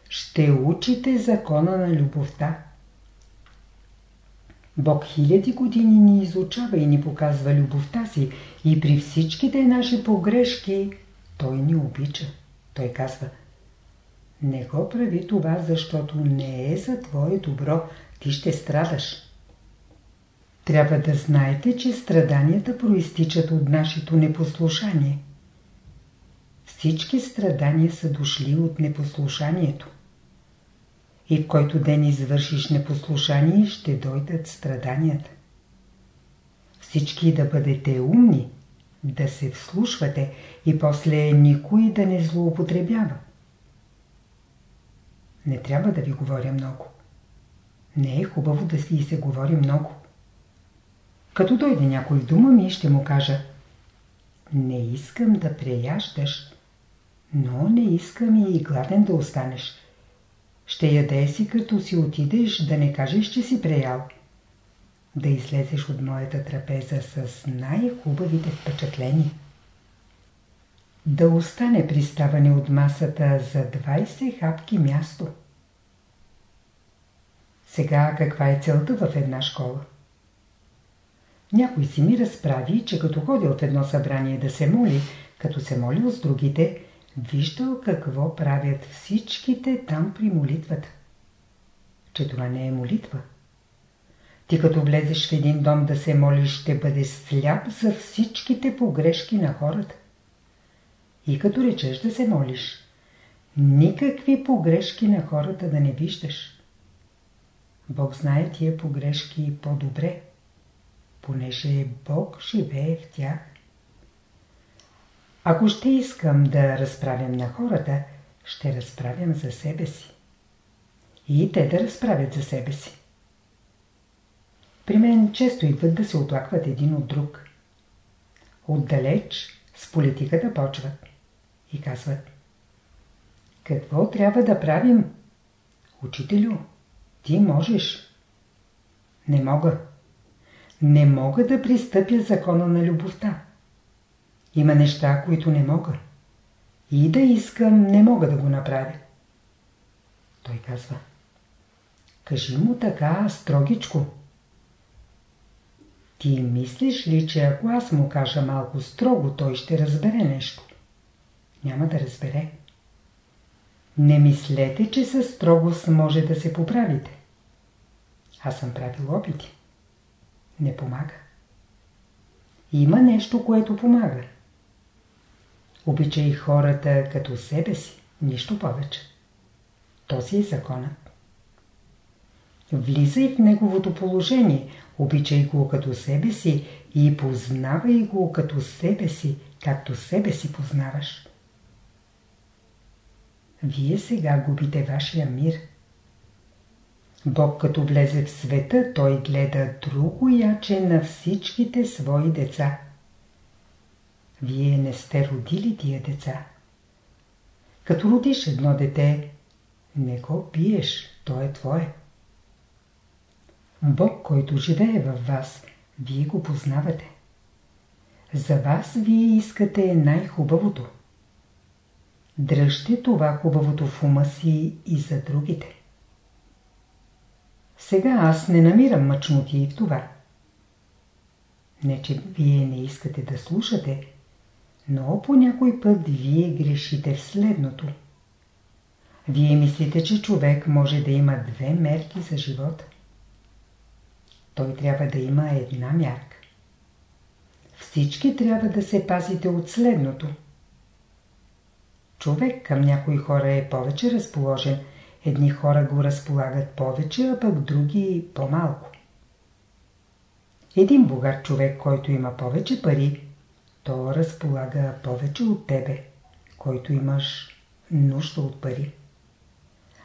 ще учите закона на любовта. Бог хиляди години ни изучава и ни показва любовта си и при всичките наши погрешки Той ни обича. Той казва Не го прави това, защото не е за Твое добро. Ти ще страдаш. Трябва да знаете, че страданията проистичат от нашето непослушание. Всички страдания са дошли от непослушанието. И в който ден извършиш непослушание, ще дойдат страданията. Всички да бъдете умни, да се вслушвате и после никой да не злоупотребява. Не трябва да ви говоря много. Не е хубаво да си се говори много. Като дойде някой в дума ми, ще му кажа Не искам да преяждаш, но не искам и гладен да останеш. Ще яде си, като си отидеш, да не кажеш, че си преял. Да излезеш от моята трапеза с най-хубавите впечатления. Да остане приставане от масата за 20 хапки място. Сега каква е целта в една школа? Някой си ми разправи, че като ходил в едно събрание да се моли, като се молил с другите, виждал какво правят всичките там при молитвата. Че това не е молитва. Ти като влезеш в един дом да се молиш, ще бъдеш сляп за всичките погрешки на хората. И като речеш да се молиш, никакви погрешки на хората да не виждаш. Бог знае тия погрешки по-добре понеже Бог живее в тях. Ако ще искам да разправям на хората, ще разправям за себе си. И те да разправят за себе си. При мен често идват да се оплакват един от друг. Отдалеч с политиката почват и казват Какво трябва да правим? Учителю, ти можеш. Не мога не мога да пристъпя закона на любовта. Има неща, които не мога. И да искам, не мога да го направя. Той казва. Кажи му така, строгичко. Ти мислиш ли, че ако аз му кажа малко строго, той ще разбере нещо? Няма да разбере. Не мислете, че със строгост може да се поправите. Аз съм правил опити. Не помага. Има нещо, което помага. Обичай хората като себе си, нищо повече. Този е законът. Влизай в неговото положение, обичай го като себе си и познавай го като себе си, както себе си познаваш. Вие сега губите вашия мир. Бог като влезе в света, той гледа друго яче на всичките свои деца. Вие не сте родили тия деца. Като родиш едно дете, не го биеш, то е твое. Бог, който живее във вас, вие го познавате. За вас вие искате най-хубавото. Дръжте това хубавото в ума си и за другите. Сега аз не намирам мъчноти в това. Не, че вие не искате да слушате, но по някой път вие грешите в следното. Вие мислите, че човек може да има две мерки за живота. Той трябва да има една мярка. Всички трябва да се пазите от следното. Човек към някои хора е повече разположен, едни хора го разполагат повече, а пък други по-малко. Един богат човек, който има повече пари, то разполага повече от тебе, който имаш нужда от пари.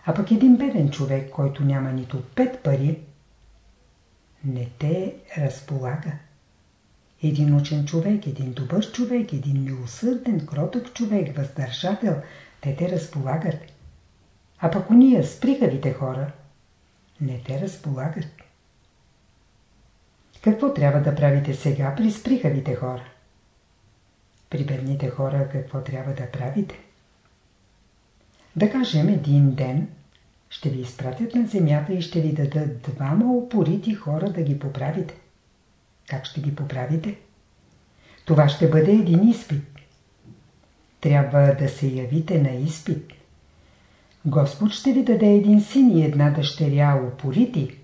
А пък един беден човек, който няма нито пет пари, не те разполага. Един учен човек, един добър човек, един милосърден, кротък човек, въздържател, те те разполагат. А пък уния с прихавите хора, не те разполагат. Какво трябва да правите сега при сприхавите хора? При бедните хора какво трябва да правите? Да кажем един ден ще ви изпратят на земята и ще ви дадат двама упорити хора да ги поправите. Как ще ги поправите? Това ще бъде един изпит. Трябва да се явите на изпит. Господ ще ви даде един син и една дъщеря упорити,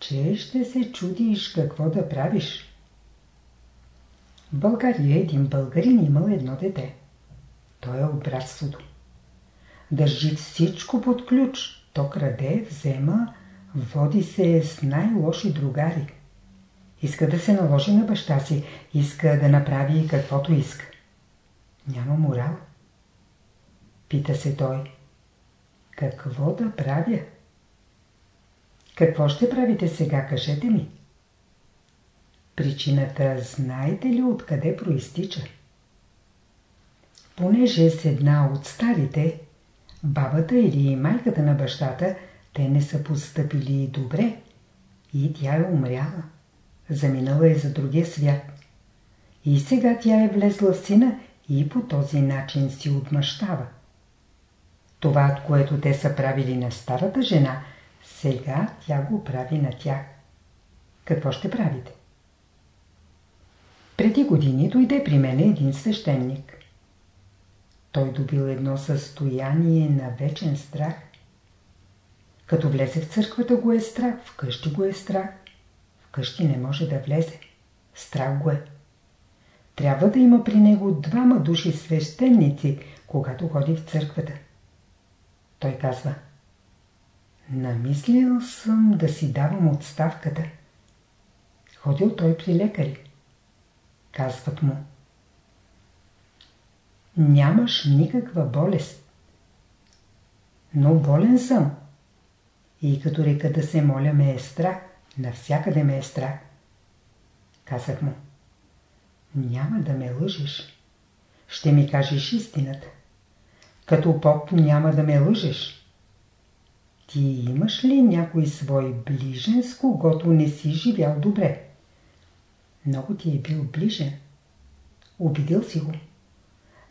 че ще се чудиш какво да правиш. България един българин имал едно дете. Той е от братството. Държи всичко под ключ. То краде, взема, води се с най-лоши другари. Иска да се наложи на баща си, иска да направи каквото иска. Няма морал. Пита се той. Какво да правя? Какво ще правите сега, кажете ми? Причината знаете ли откъде проистича? Понеже с една от старите, бабата или майката на бащата, те не са поступили добре и тя е умряла. Заминала е за другия свят. И сега тя е влезла в сина и по този начин си отмъщава. Това, което те са правили на старата жена, сега тя го прави на тях. Какво ще правите? Преди години дойде при мен един свещеник. Той добил едно състояние на вечен страх. Като влезе в църквата го е страх, вкъщи го е страх. Вкъщи не може да влезе. Страх го е. Трябва да има при него двама души свещеници, когато ходи в църквата. Той казва Намислил съм да си давам отставката. Ходил той при лекари. Казват му Нямаш никаква болест. Но болен съм. И като река да се моля ме е страх. Навсякъде ме е страх. Казах му. Няма да ме лъжиш. Ще ми кажеш истината. Като поп няма да ме лъжеш. Ти имаш ли някой свой ближен, с когото не си живял добре? Много ти е бил ближен. Обидил си го.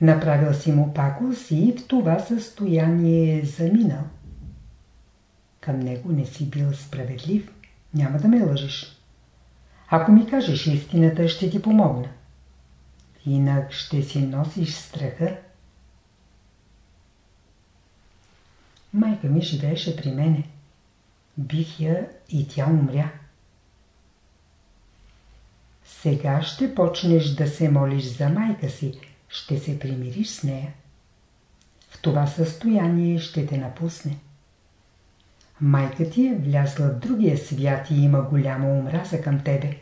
Направил си му пакост и в това състояние е заминал. Към него не си бил справедлив. Няма да ме лъжиш. Ако ми кажеш истината, ще ти помогна. Инак ще си носиш страха. Майка ми живееше при мене. Бих я и тя умря. Сега ще почнеш да се молиш за майка си, ще се примириш с нея. В това състояние ще те напусне. Майка ти е влязла в другия свят и има голяма омраза към тебе.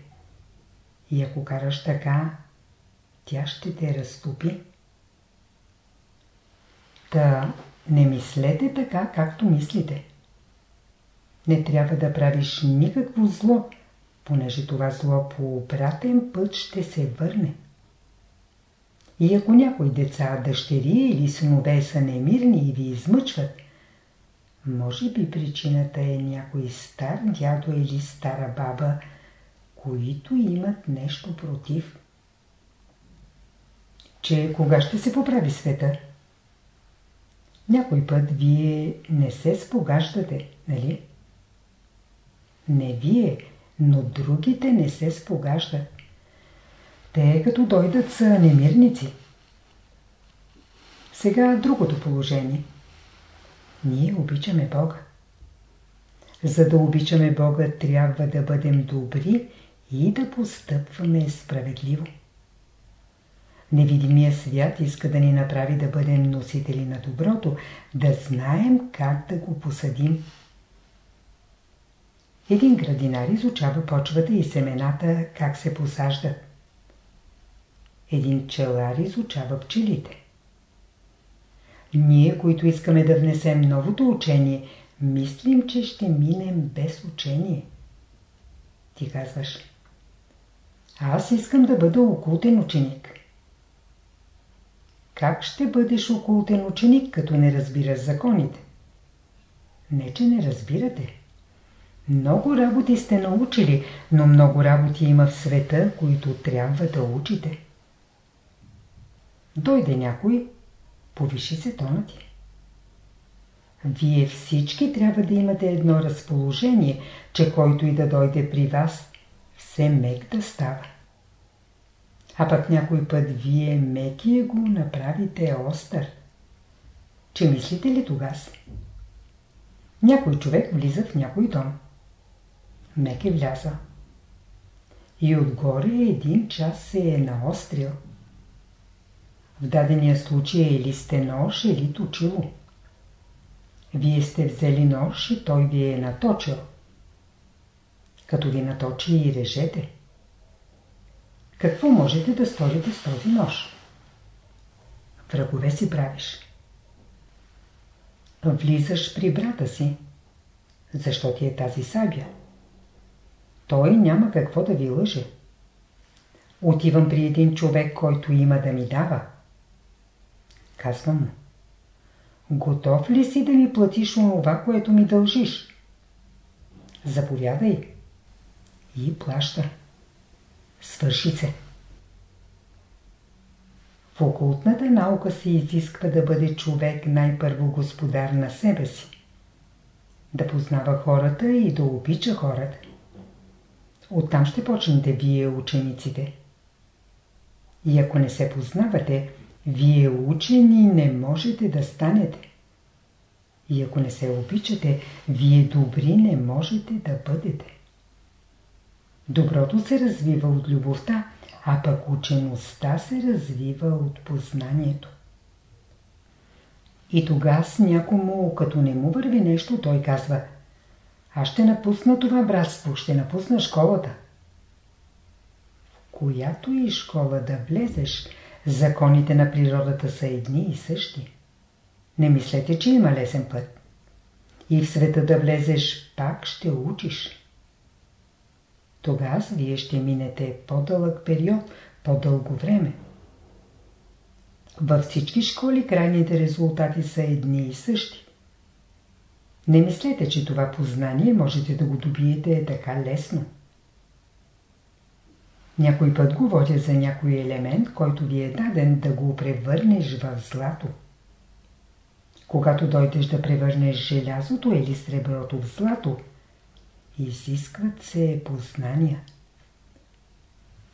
И ако караш така, тя ще те разтопи. Та не мислете така, както мислите. Не трябва да правиш никакво зло, понеже това зло по обратен път ще се върне. И ако някои деца, дъщери или синове са немирни и ви измъчват, може би причината е някой стар дядо или стара баба, които имат нещо против. Че кога ще се поправи света? Някой път вие не се спогаждате, нали? Не вие, но другите не се спогаждат. Те като дойдат са немирници. Сега другото положение. Ние обичаме Бога. За да обичаме Бога, трябва да бъдем добри и да постъпваме справедливо. Невидимия свят иска да ни направи да бъдем носители на доброто, да знаем как да го посадим. Един градинар изучава почвата и семената как се посаждат. Един пчелар изучава пчелите. Ние, които искаме да внесем новото учение, мислим, че ще минем без учение. Ти казваш, аз искам да бъда окултен ученик. Как ще бъдеш окултен ученик, като не разбираш законите? Не, че не разбирате. Много работи сте научили, но много работи има в света, които трябва да учите. Дойде някой, повиши се тона ти. Вие всички трябва да имате едно разположение, че който и да дойде при вас, все мек да става. А пък някой път вие мекия го направите остър. Че мислите ли тогава? Някой човек влиза в някой дом. Мек е вляза. И отгоре един час се е наострил. В дадения случай е или сте нож, или точило. Вие сте взели нож и той ви е наточил. Като ви наточи и режете. Какво можете да сторите с този нож? Врагове си правиш. Влизаш при брата си. Защо ти е тази сабя? Той няма какво да ви лъже. Отивам при един човек, който има да ми дава. Казвам му. Готов ли си да ми платиш онова, което ми дължиш? Заповядай. И плаща. Свърши се. В окултната наука се изисква да бъде човек най-първо господар на себе си. Да познава хората и да обича хората. Оттам ще почнете вие, учениците. И ако не се познавате, вие учени не можете да станете. И ако не се обичате, вие добри не можете да бъдете. Доброто се развива от любовта, а пък учеността се развива от познанието. И тогава с някому, като не му върви нещо, той казва Аз ще напусна това братство, ще напусна школата. В която и школа да влезеш, законите на природата са едни и същи. Не мислете, че има лесен път. И в света да влезеш, пак ще учиш. Тогава вие ще минете по-дълъг период, по-дълго време. Във всички школи крайните резултати са едни и същи. Не мислете, че това познание можете да го добиете така лесно. Някой път говоря за някой елемент, който ви е даден да го превърнеш в злато. Когато дойдеш да превърнеш желязото или среброто в злато, изискват се познания.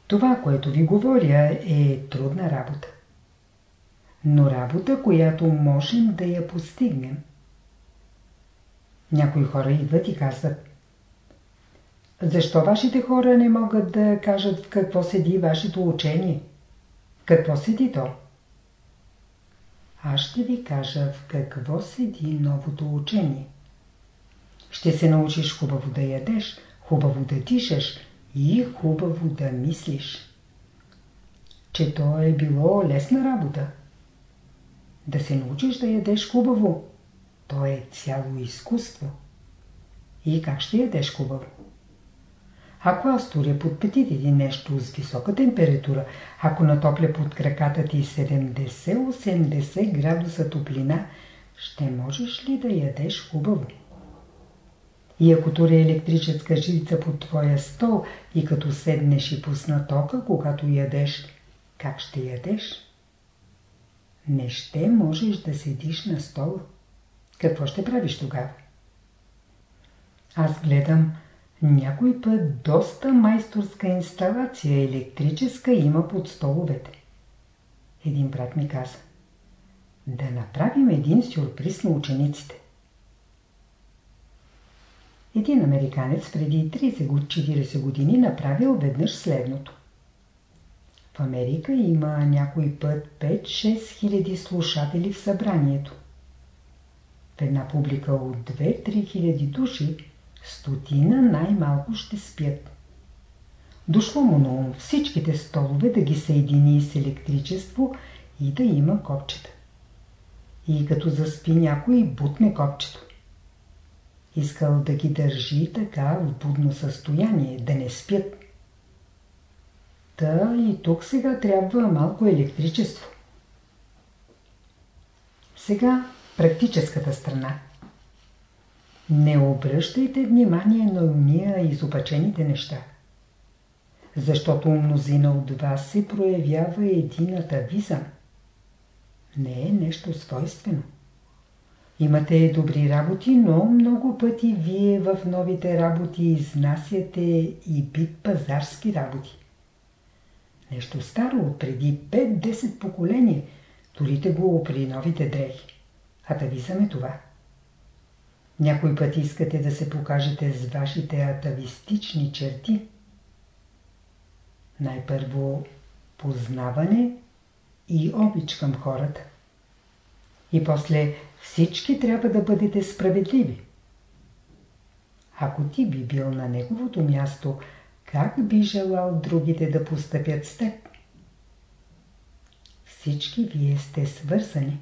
Това, което ви говоря, е трудна работа. Но работа, която можем да я постигнем. Някои хора идват и казват Защо вашите хора не могат да кажат в какво седи вашето учение? Какво седи то? Аз ще ви кажа в какво седи новото учение. Ще се научиш хубаво да ядеш, хубаво да дишаш и хубаво да мислиш. Че то е било лесна работа. Да се научиш да ядеш хубаво, то е цяло изкуство. И как ще ядеш хубаво? Ако аз туря под петите ти нещо с висока температура, ако натопля под краката ти 70-80 градуса топлина, ще можеш ли да ядеш хубаво? И ако туря електрическа жилица под твоя стол и като седнеш и пусна тока, когато ядеш, как ще ядеш? Не ще можеш да седиш на стола. Какво ще правиш тогава? Аз гледам, някой път доста майсторска инсталация електрическа има под столовете. Един брат ми каза, да направим един сюрприз на учениците. Един американец преди 30-40 години направил веднъж следното. В Америка има някой път 5-6 хиляди слушатели в събранието. В една публика от 2-3 хиляди души стотина най-малко ще спят. Дошло му на ум всичките столове да ги съедини с електричество и да има копчета. И като заспи някой, бутне копчето. Искал да ги държи така в будно състояние, да не спят. Та и тук сега трябва малко електричество. Сега практическата страна. Не обръщайте внимание на уния изопачените неща. Защото мнозина от вас се проявява един атавизъм. Не е нещо свойствено. Имате добри работи, но много пъти вие в новите работи изнасяте и бит пазарски работи. Нещо старо преди 5-10 поколения, турите го при новите дрехи. Атавизъм е това. Някой път искате да се покажете с вашите атавистични черти. Най-първо познаване и обич към хората. И после всички трябва да бъдете справедливи. Ако ти би бил на неговото място, как би желал другите да постъпят с теб? Всички вие сте свързани.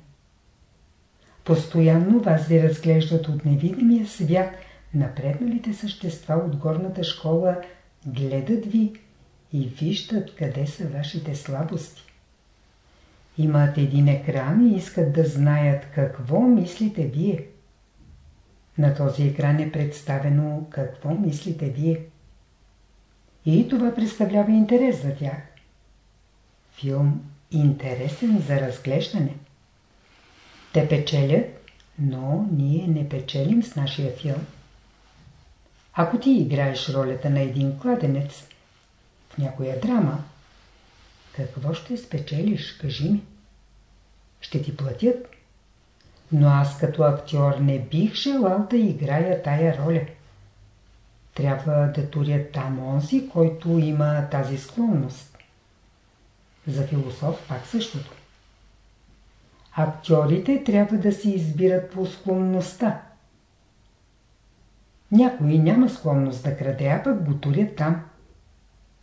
Постоянно вас ви разглеждат от невидимия свят, напредналите същества от горната школа гледат ви и виждат къде са вашите слабости. Имат един екран и искат да знаят какво мислите вие. На този екран е представено какво мислите вие. И това представлява интерес за тях. Филм интересен за разглеждане. Те печелят, но ние не печелим с нашия филм. Ако ти играеш ролята на един кладенец в някоя драма, какво ще спечелиш, кажи ми? Ще ти платят. Но аз като актьор не бих желал да играя тая роля. Трябва да туря там онзи, който има тази склонност. За философ пак същото. Актьорите трябва да си избират по склонността. Някой няма склонност да краде, а пък го турят там.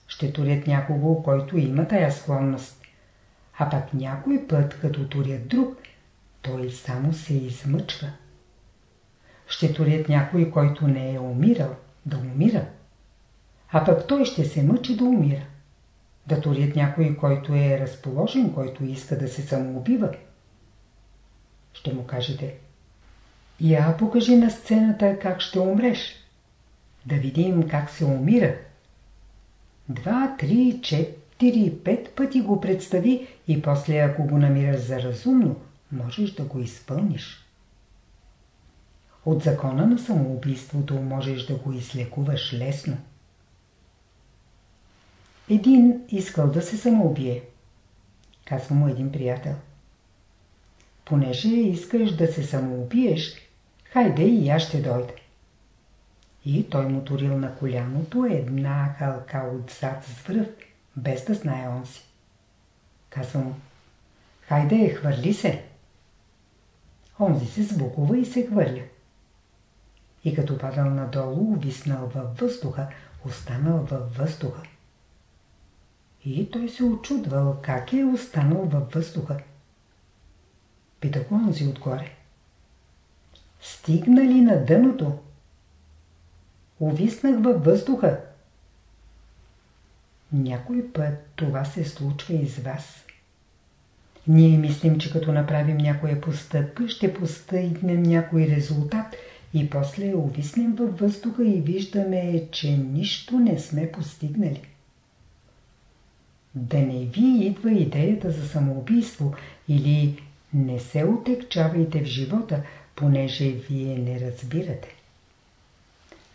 Ще турят някого, който има тая склонност. А пък някой път, като турят друг, той само се измъчва. Ще турят някой, който не е умирал, да умира. А пък той ще се мъчи да умира. Да турят някой, който е разположен, който иска да се самоубива ще му кажете. Я покажи на сцената как ще умреш. Да видим как се умира. Два, три, четири, пет пъти го представи и после ако го намираш за разумно, можеш да го изпълниш. От закона на самоубийството можеш да го излекуваш лесно. Един искал да се самоубие. Казва му един приятел понеже искаш да се самоубиеш, Хайде и аз ще дойда. И той му турил на коляното една халка отзад с връв, без да знае он си. Казва му, хайде, хвърли се. Онзи се сбукува и се хвърля. И като падал надолу, увиснал във въздуха, останал във въздуха. И той се очудвал как е останал във въздуха. Пита го онзи отгоре. Стигна ли на дъното? Увиснах във въздуха. Някой път това се случва и с вас. Ние мислим, че като направим някоя постъпка, ще постигнем някой резултат и после увиснем във въздуха и виждаме, че нищо не сме постигнали. Да не ви идва идеята за самоубийство или не се отекчавайте в живота, понеже вие не разбирате.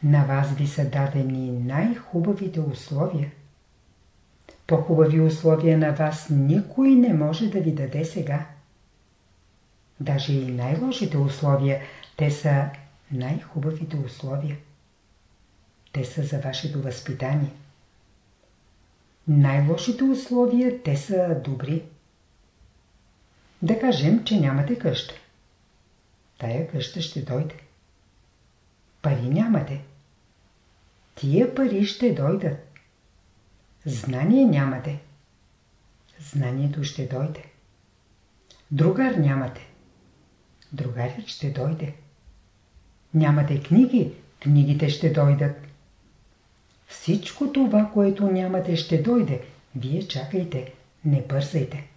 На вас ви са дадени най-хубавите условия. По-хубави условия на вас никой не може да ви даде сега. Даже и най-лошите условия, те са най-хубавите условия. Те са за вашето възпитание. Най-лошите условия, те са добри. Да кажем, че нямате къща. Тая къща ще дойде. Пари нямате. Тия пари ще дойдат. Знание нямате. Знанието ще дойде. Другар нямате. Другарят ще дойде. Нямате книги, книгите ще дойдат. Всичко това, което нямате, ще дойде. Вие чакайте, не бързайте.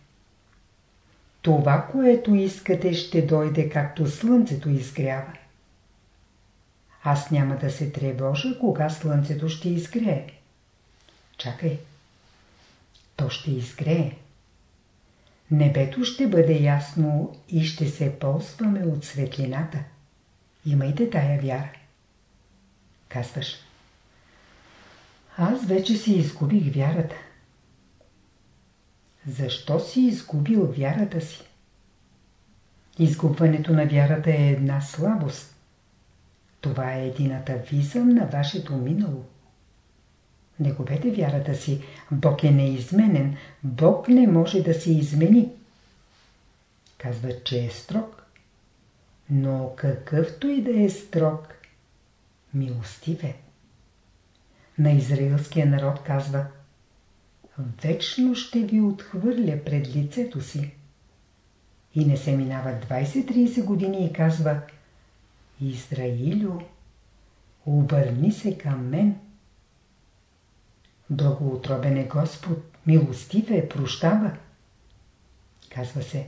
Това, което искате, ще дойде както слънцето изгрява. Аз няма да се тревожа, кога слънцето ще изгрее. Чакай. То ще изгрее. Небето ще бъде ясно и ще се ползваме от светлината. Имайте тая вяра. Казваш. Аз вече си изгубих вярата. Защо си изгубил вярата си? Изгубването на вярата е една слабост. Това е един атавизъм на вашето минало. Не губете вярата си. Бог е неизменен. Бог не може да се измени. Казва, че е строг. Но какъвто и да е строг, милостив е. На израилския народ казва Вечно ще ви отхвърля пред лицето си. И не се минава 20-30 години и казва Израилю, обърни се към мен. Благоутробен е Господ, милостив е, прощава. Казва се.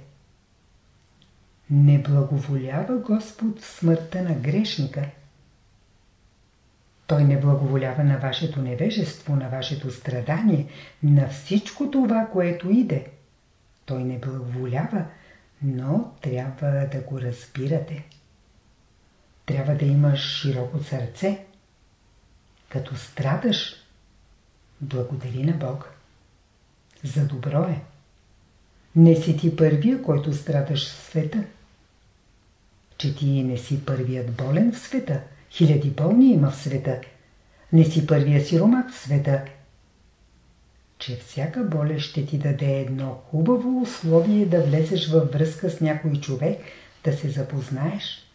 Не благоволява Господ в смъртта на грешника. Той не благоволява на вашето невежество, на вашето страдание, на всичко това, което иде. Той не благоволява, но трябва да го разбирате. Трябва да имаш широко сърце. Като страдаш, благодари на Бог. За добро е. Не си ти първия, който страдаш в света. Че ти не си първият болен в света. Хиляди болни има в света. Не си първия сиромак в света. Че всяка болест ще ти даде едно хубаво условие да влезеш във връзка с някой човек, да се запознаеш.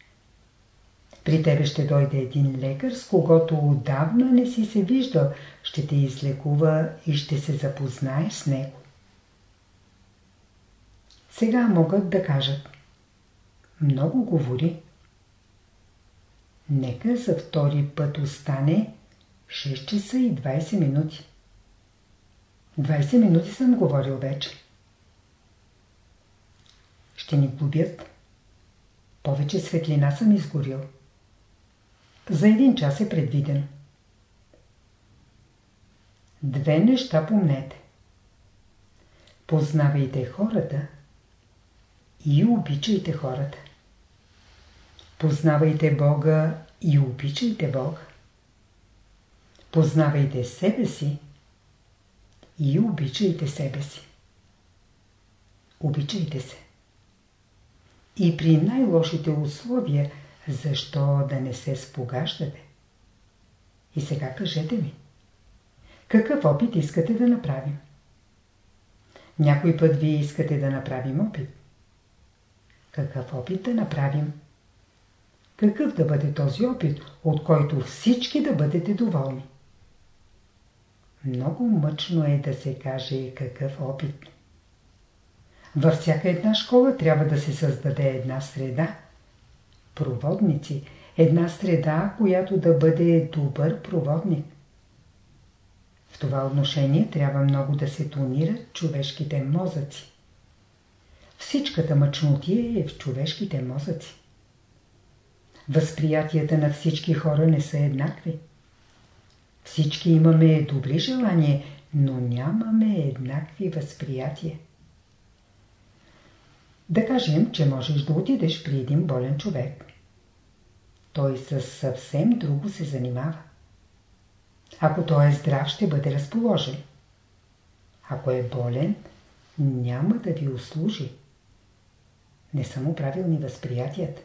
При тебе ще дойде един лекар, с когото отдавна не си се виждал, ще те излекува и ще се запознаеш с него. Сега могат да кажат. Много говори. Нека за втори път остане 6 часа и 20 минути. 20 минути съм говорил вече. Ще ни глубят. Повече светлина съм изгорил. За един час е предвиден. Две неща помнете. Познавайте хората и обичайте хората. Познавайте Бога и обичайте Бога. Познавайте себе си и обичайте себе си. Обичайте се. И при най-лошите условия Защо да не се спогаждате? И сега кажете ми. Какъв опит искате да направим? Някой път вие искате да направим опит. Какъв опит да направим? Какъв да бъде този опит, от който всички да бъдете доволни? Много мъчно е да се каже какъв опит. Във всяка една школа трябва да се създаде една среда. Проводници. Една среда, която да бъде добър проводник. В това отношение трябва много да се тонират човешките мозъци. Всичката мъчнотия е в човешките мозъци. Възприятията на всички хора не са еднакви. Всички имаме добри желания, но нямаме еднакви възприятия. Да кажем, че можеш да отидеш при един болен човек. Той със съвсем друго се занимава. Ако той е здрав, ще бъде разположен. Ако е болен, няма да ви услужи. Не са му правилни възприятията.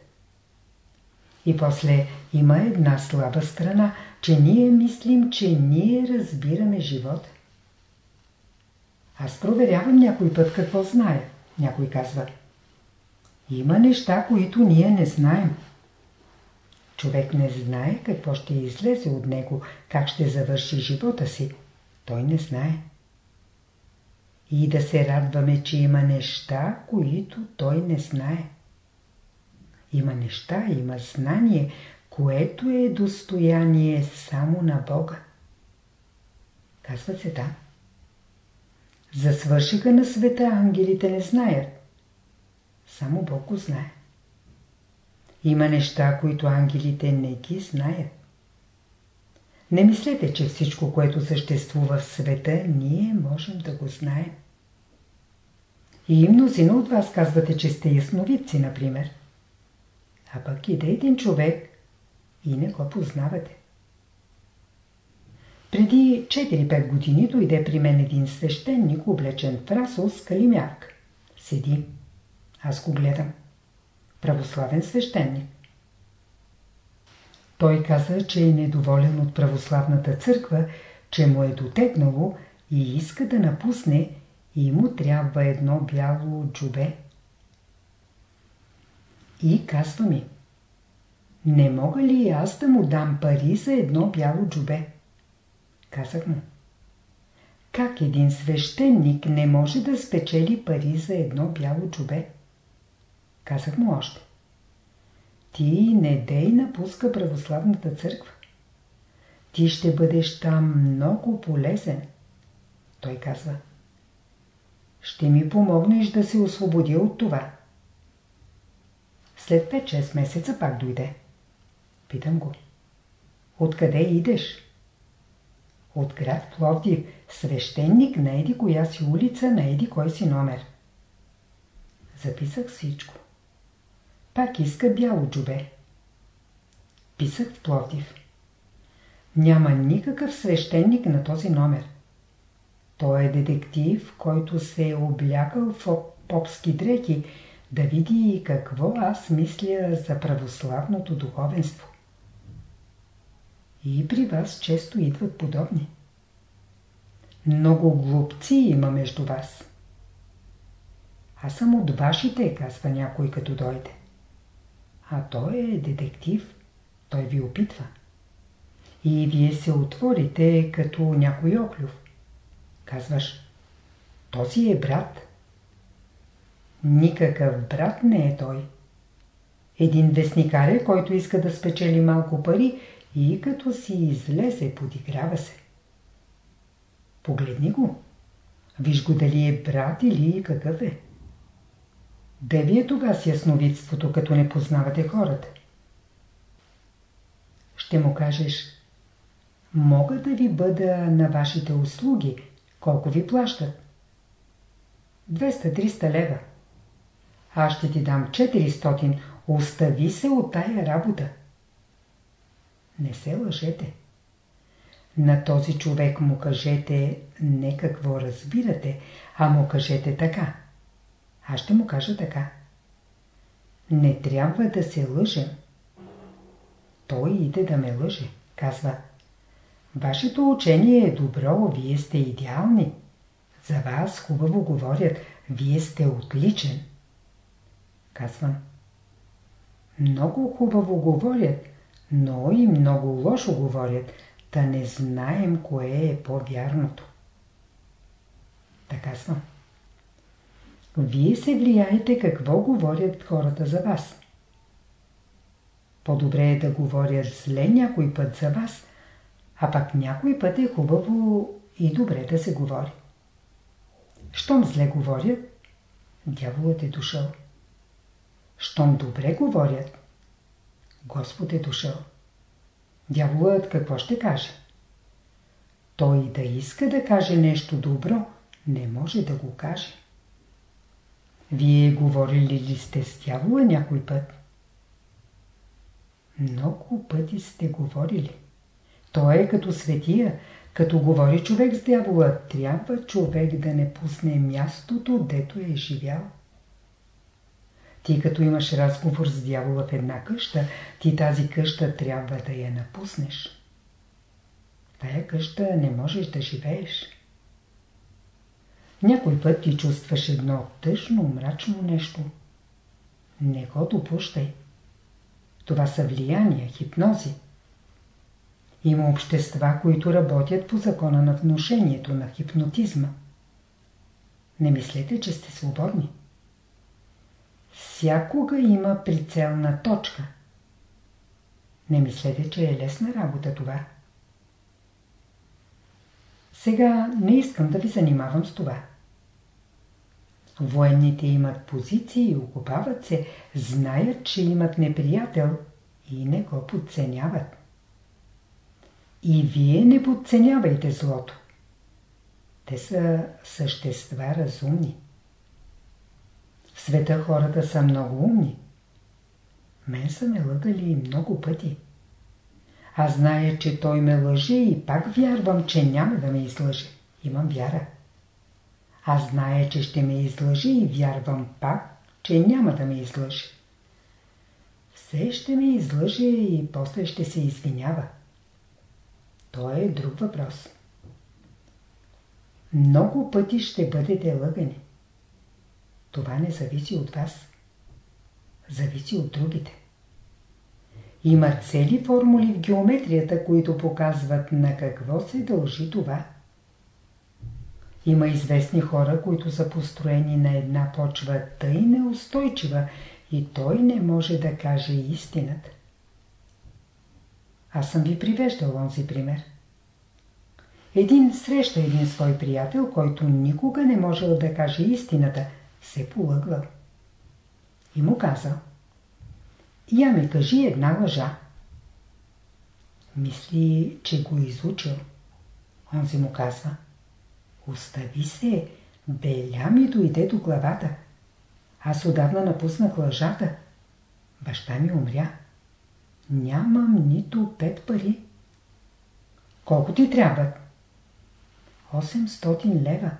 И после има една слаба страна, че ние мислим, че ние разбираме живота. Аз проверявам някой път какво знае. Някой казва. Има неща, които ние не знаем. Човек не знае какво ще излезе от него, как ще завърши живота си. Той не знае. И да се радваме, че има неща, които той не знае. Има неща, има знание, което е достояние само на Бога. Казва се да. За свършика на света ангелите не знаят. Само Бог го знае. Има неща, които ангелите не ги знаят. Не мислете, че всичко, което съществува в света, ние можем да го знаем. И мнозина от вас казвате, че сте ясновидци, например. А пък иде един човек и не го познавате. Преди 4-5 години дойде при мен един свещеник, облечен в расол с калимярка. Седи. Аз го гледам. Православен свещеник. Той каза, че е недоволен от православната църква, че му е дотегнало и иска да напусне и му трябва едно бяло джубе. И казва ми, не мога ли аз да му дам пари за едно бяло джубе? Казах му, как един свещеник не може да спечели пари за едно бяло джубе? Казах му още. Ти не дей напуска православната църква. Ти ще бъдеш там много полезен. Той казва. Ще ми помогнеш да се освободя от това. След 5-6 месеца пак дойде. Питам го. Откъде идеш? От град Пловдив, свещеник на еди коя си улица, на еди кой си номер. Записах всичко. Пак иска бяло джубе. Писах в Пловдив. Няма никакъв свещеник на този номер. Той е детектив, който се е облякал в попски дрехи, да види какво аз мисля за православното духовенство. И при вас често идват подобни. Много глупци има между вас. Аз съм от вашите, казва някой като дойде. А той е детектив. Той ви опитва. И вие се отворите като някой оклюв. Казваш, този е брат. Никакъв брат не е той. Един вестникар е, който иска да спечели малко пари и като си излезе, подиграва се. Погледни го. Виж го дали е брат или какъв е. Де ви е тога с ясновидството, като не познавате хората? Ще му кажеш, мога да ви бъда на вашите услуги, колко ви плащат? 200-300 лева. Аз ще ти дам 400, остави се от тая работа. Не се лъжете. На този човек му кажете не какво разбирате, а му кажете така. Аз ще му кажа така. Не трябва да се лъжем. той иде да ме лъже. Казва, вашето учение е добро, вие сте идеални. За вас хубаво говорят, вие сте отличен. Казвам, много хубаво говорят, но и много лошо говорят, да не знаем кое е по-вярното. Така съм. Вие се влияете какво говорят хората за вас. По-добре е да говорят зле някой път за вас, а пак някой път е хубаво и добре да се говори. Щом зле говорят, дяволът е дошъл. Щом добре говорят, Господ е дошъл. Дяволът какво ще каже? Той да иска да каже нещо добро, не може да го каже. Вие говорили ли сте с дявола някой път? Много пъти сте говорили. Той е като светия. Като говори човек с дявола, трябва човек да не пусне мястото, дето е живял. Ти като имаш разговор с дявола в една къща, ти тази къща трябва да я напуснеш. Тая къща не можеш да живееш. Някой път ти чувстваш едно тъжно, мрачно нещо. Не го допущай. Това са влияния, хипнози. Има общества, които работят по закона на внушението, на хипнотизма. Не мислете, че сте свободни. Всякога има прицелна точка. Не мислете, че е лесна работа това. Сега не искам да ви занимавам с това. Военните имат позиции, окупават се, знаят, че имат неприятел и не го подценяват. И вие не подценявайте злото. Те са същества разумни. Света хората са много умни. Мен са ме лъгали много пъти. Аз зная, че той ме лъже и пак вярвам, че няма да ме излъже. Имам вяра. Аз зная, че ще ме излъжи и вярвам пак, че няма да ме излъже. Все ще ме излъже и после ще се извинява. То е друг въпрос. Много пъти ще бъдете лъгани. Това не зависи от вас. Зависи от другите. Има цели формули в геометрията, които показват на какво се дължи това. Има известни хора, които са построени на една почва тъй неустойчива и той не може да каже истината. Аз съм ви привеждал онзи пример. Един среща един свой приятел, който никога не можел да каже истината, се полъгвал. И му казал, я ми кажи една лъжа. Мисли, че го изучил. Онзи му казва, Остави се, беля ми дойде до главата. Аз отдавна напуснах лъжата. Баща ми умря. Нямам нито пет пари. Колко ти трябват? 800 лева.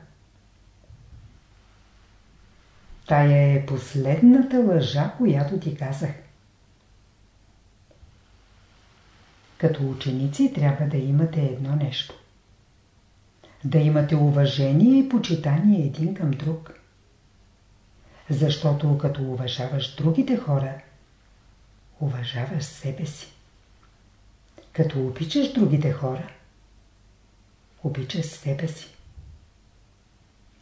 Тая е последната лъжа, която ти казах. Като ученици трябва да имате едно нещо да имате уважение и почитание един към друг. Защото като уважаваш другите хора, уважаваш себе си. Като обичаш другите хора, обичаш себе си.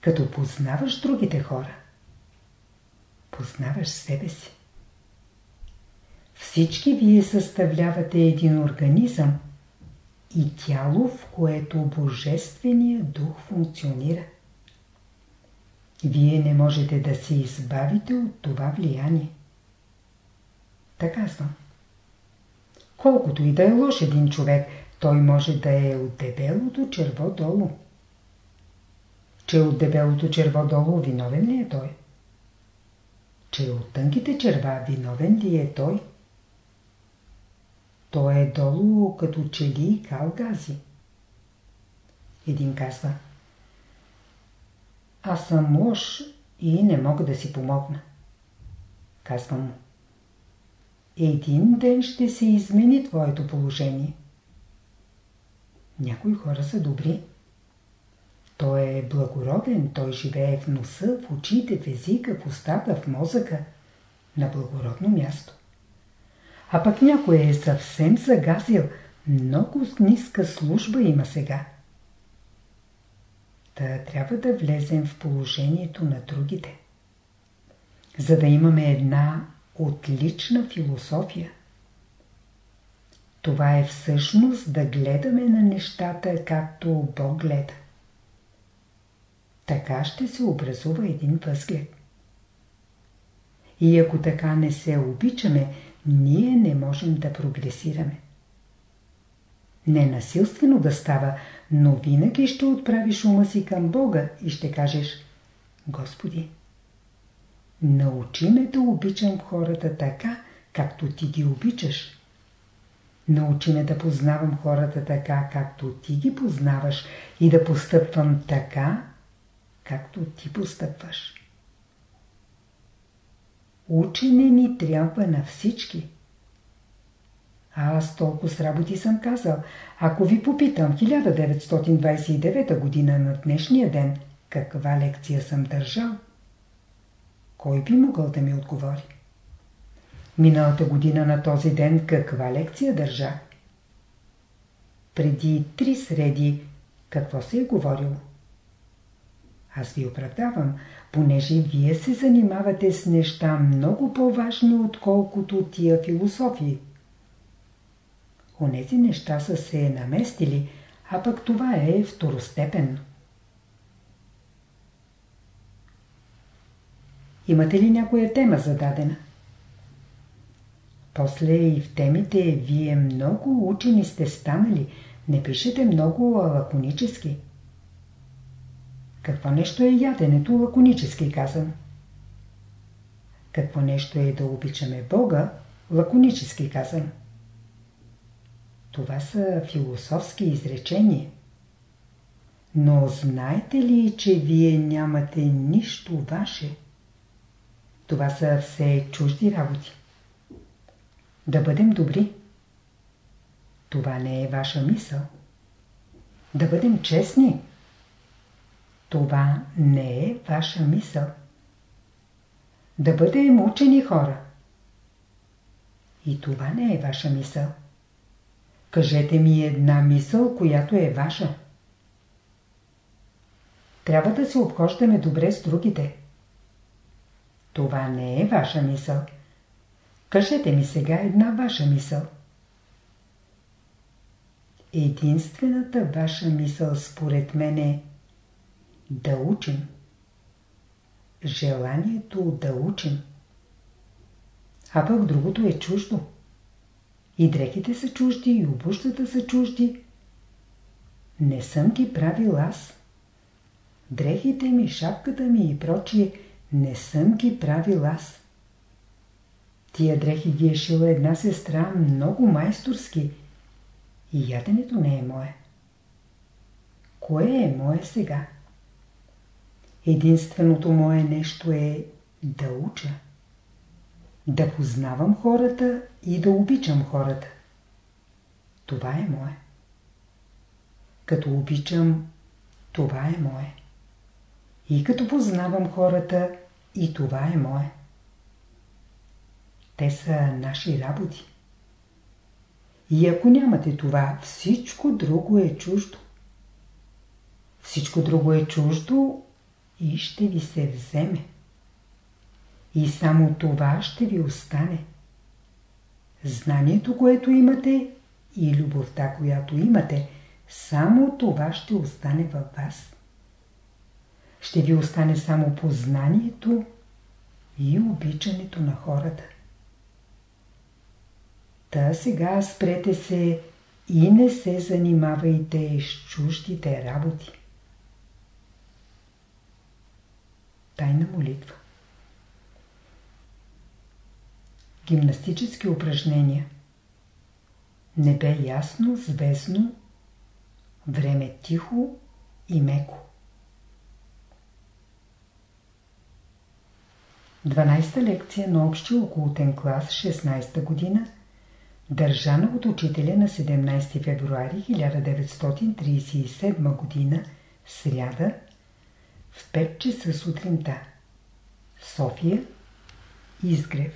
Като познаваш другите хора, познаваш себе си. Всички вие съставлявате един организъм, и тяло, в което Божественият дух функционира. Вие не можете да се избавите от това влияние. Така съм. Колкото и да е лош един човек, той може да е от дебелото черво долу. Че от дебелото черво долу виновен ли е той? Че от тънките черва виновен ли е той? Той е долу като чели и кал гази. Един казва Аз съм лош и не мога да си помогна. Казвам му един ден ще се измени твоето положение. Някои хора са добри. Той е благороден, той живее в носа, в очите, в езика, в устата, в мозъка, на благородно място. А пък някой е съвсем загазил, много ниска служба има сега. Та трябва да влезем в положението на другите. За да имаме една отлична философия. Това е всъщност да гледаме на нещата, както Бог гледа. Така ще се образува един възглед. И ако така не се обичаме, ние не можем да прогресираме. Не насилствено да става, но винаги ще отправиш ума си към Бога и ще кажеш Господи, научи ме да обичам хората така, както ти ги обичаш. Научи ме да познавам хората така, както ти ги познаваш и да постъпвам така, както ти постъпваш. Учене ни трябва на всички. Аз толкова с работи съм казал. Ако ви попитам 1929 година на днешния ден, каква лекция съм държал, кой би могъл да ми отговори? Миналата година на този ден каква лекция държах? Преди три среди какво се е говорило? Аз ви оправдавам, понеже вие се занимавате с неща много по-важни, отколкото тия философии. Онези неща са се наместили, а пък това е второстепенно. Имате ли някоя тема зададена? После и в темите вие много учени сте станали, не пишете много лаконически. Какво нещо е яденето, лаконически казан? Какво нещо е да обичаме Бога, лаконически казан? Това са философски изречения. Но знаете ли, че вие нямате нищо ваше? Това са все чужди работи. Да бъдем добри. Това не е ваша мисъл. Да бъдем честни. Това не е ваша мисъл. Да бъдем учени хора. И това не е ваша мисъл. Кажете ми една мисъл, която е ваша. Трябва да се обхождаме добре с другите. Това не е ваша мисъл. Кажете ми сега една ваша мисъл. Единствената ваша мисъл според мен е да учим. Желанието да учим. А пък другото е чуждо. И дрехите са чужди, и обущата са чужди. Не съм ги правил аз. Дрехите ми, шапката ми и прочие, не съм ги правил аз. Тия дрехи ги е шила една сестра много майсторски. И яденето не е мое. Кое е мое сега? Единственото мое нещо е да уча. Да познавам хората и да обичам хората. Това е мое. Като обичам, това е мое. И като познавам хората, и това е мое. Те са наши работи. И ако нямате това, всичко друго е чуждо. Всичко друго е чуждо и ще ви се вземе. И само това ще ви остане. Знанието, което имате и любовта, която имате, само това ще остане във вас. Ще ви остане само познанието и обичането на хората. Та сега спрете се и не се занимавайте с чуждите работи. Тайна молитва Гимнастически упражнения Небе ясно, звездно, време тихо и меко. 12-та лекция на общия окултен клас 16-та година, държана от учителя на 17 февруари 1937 година, сряда, в 5 часа сутринта. София, Изгрев.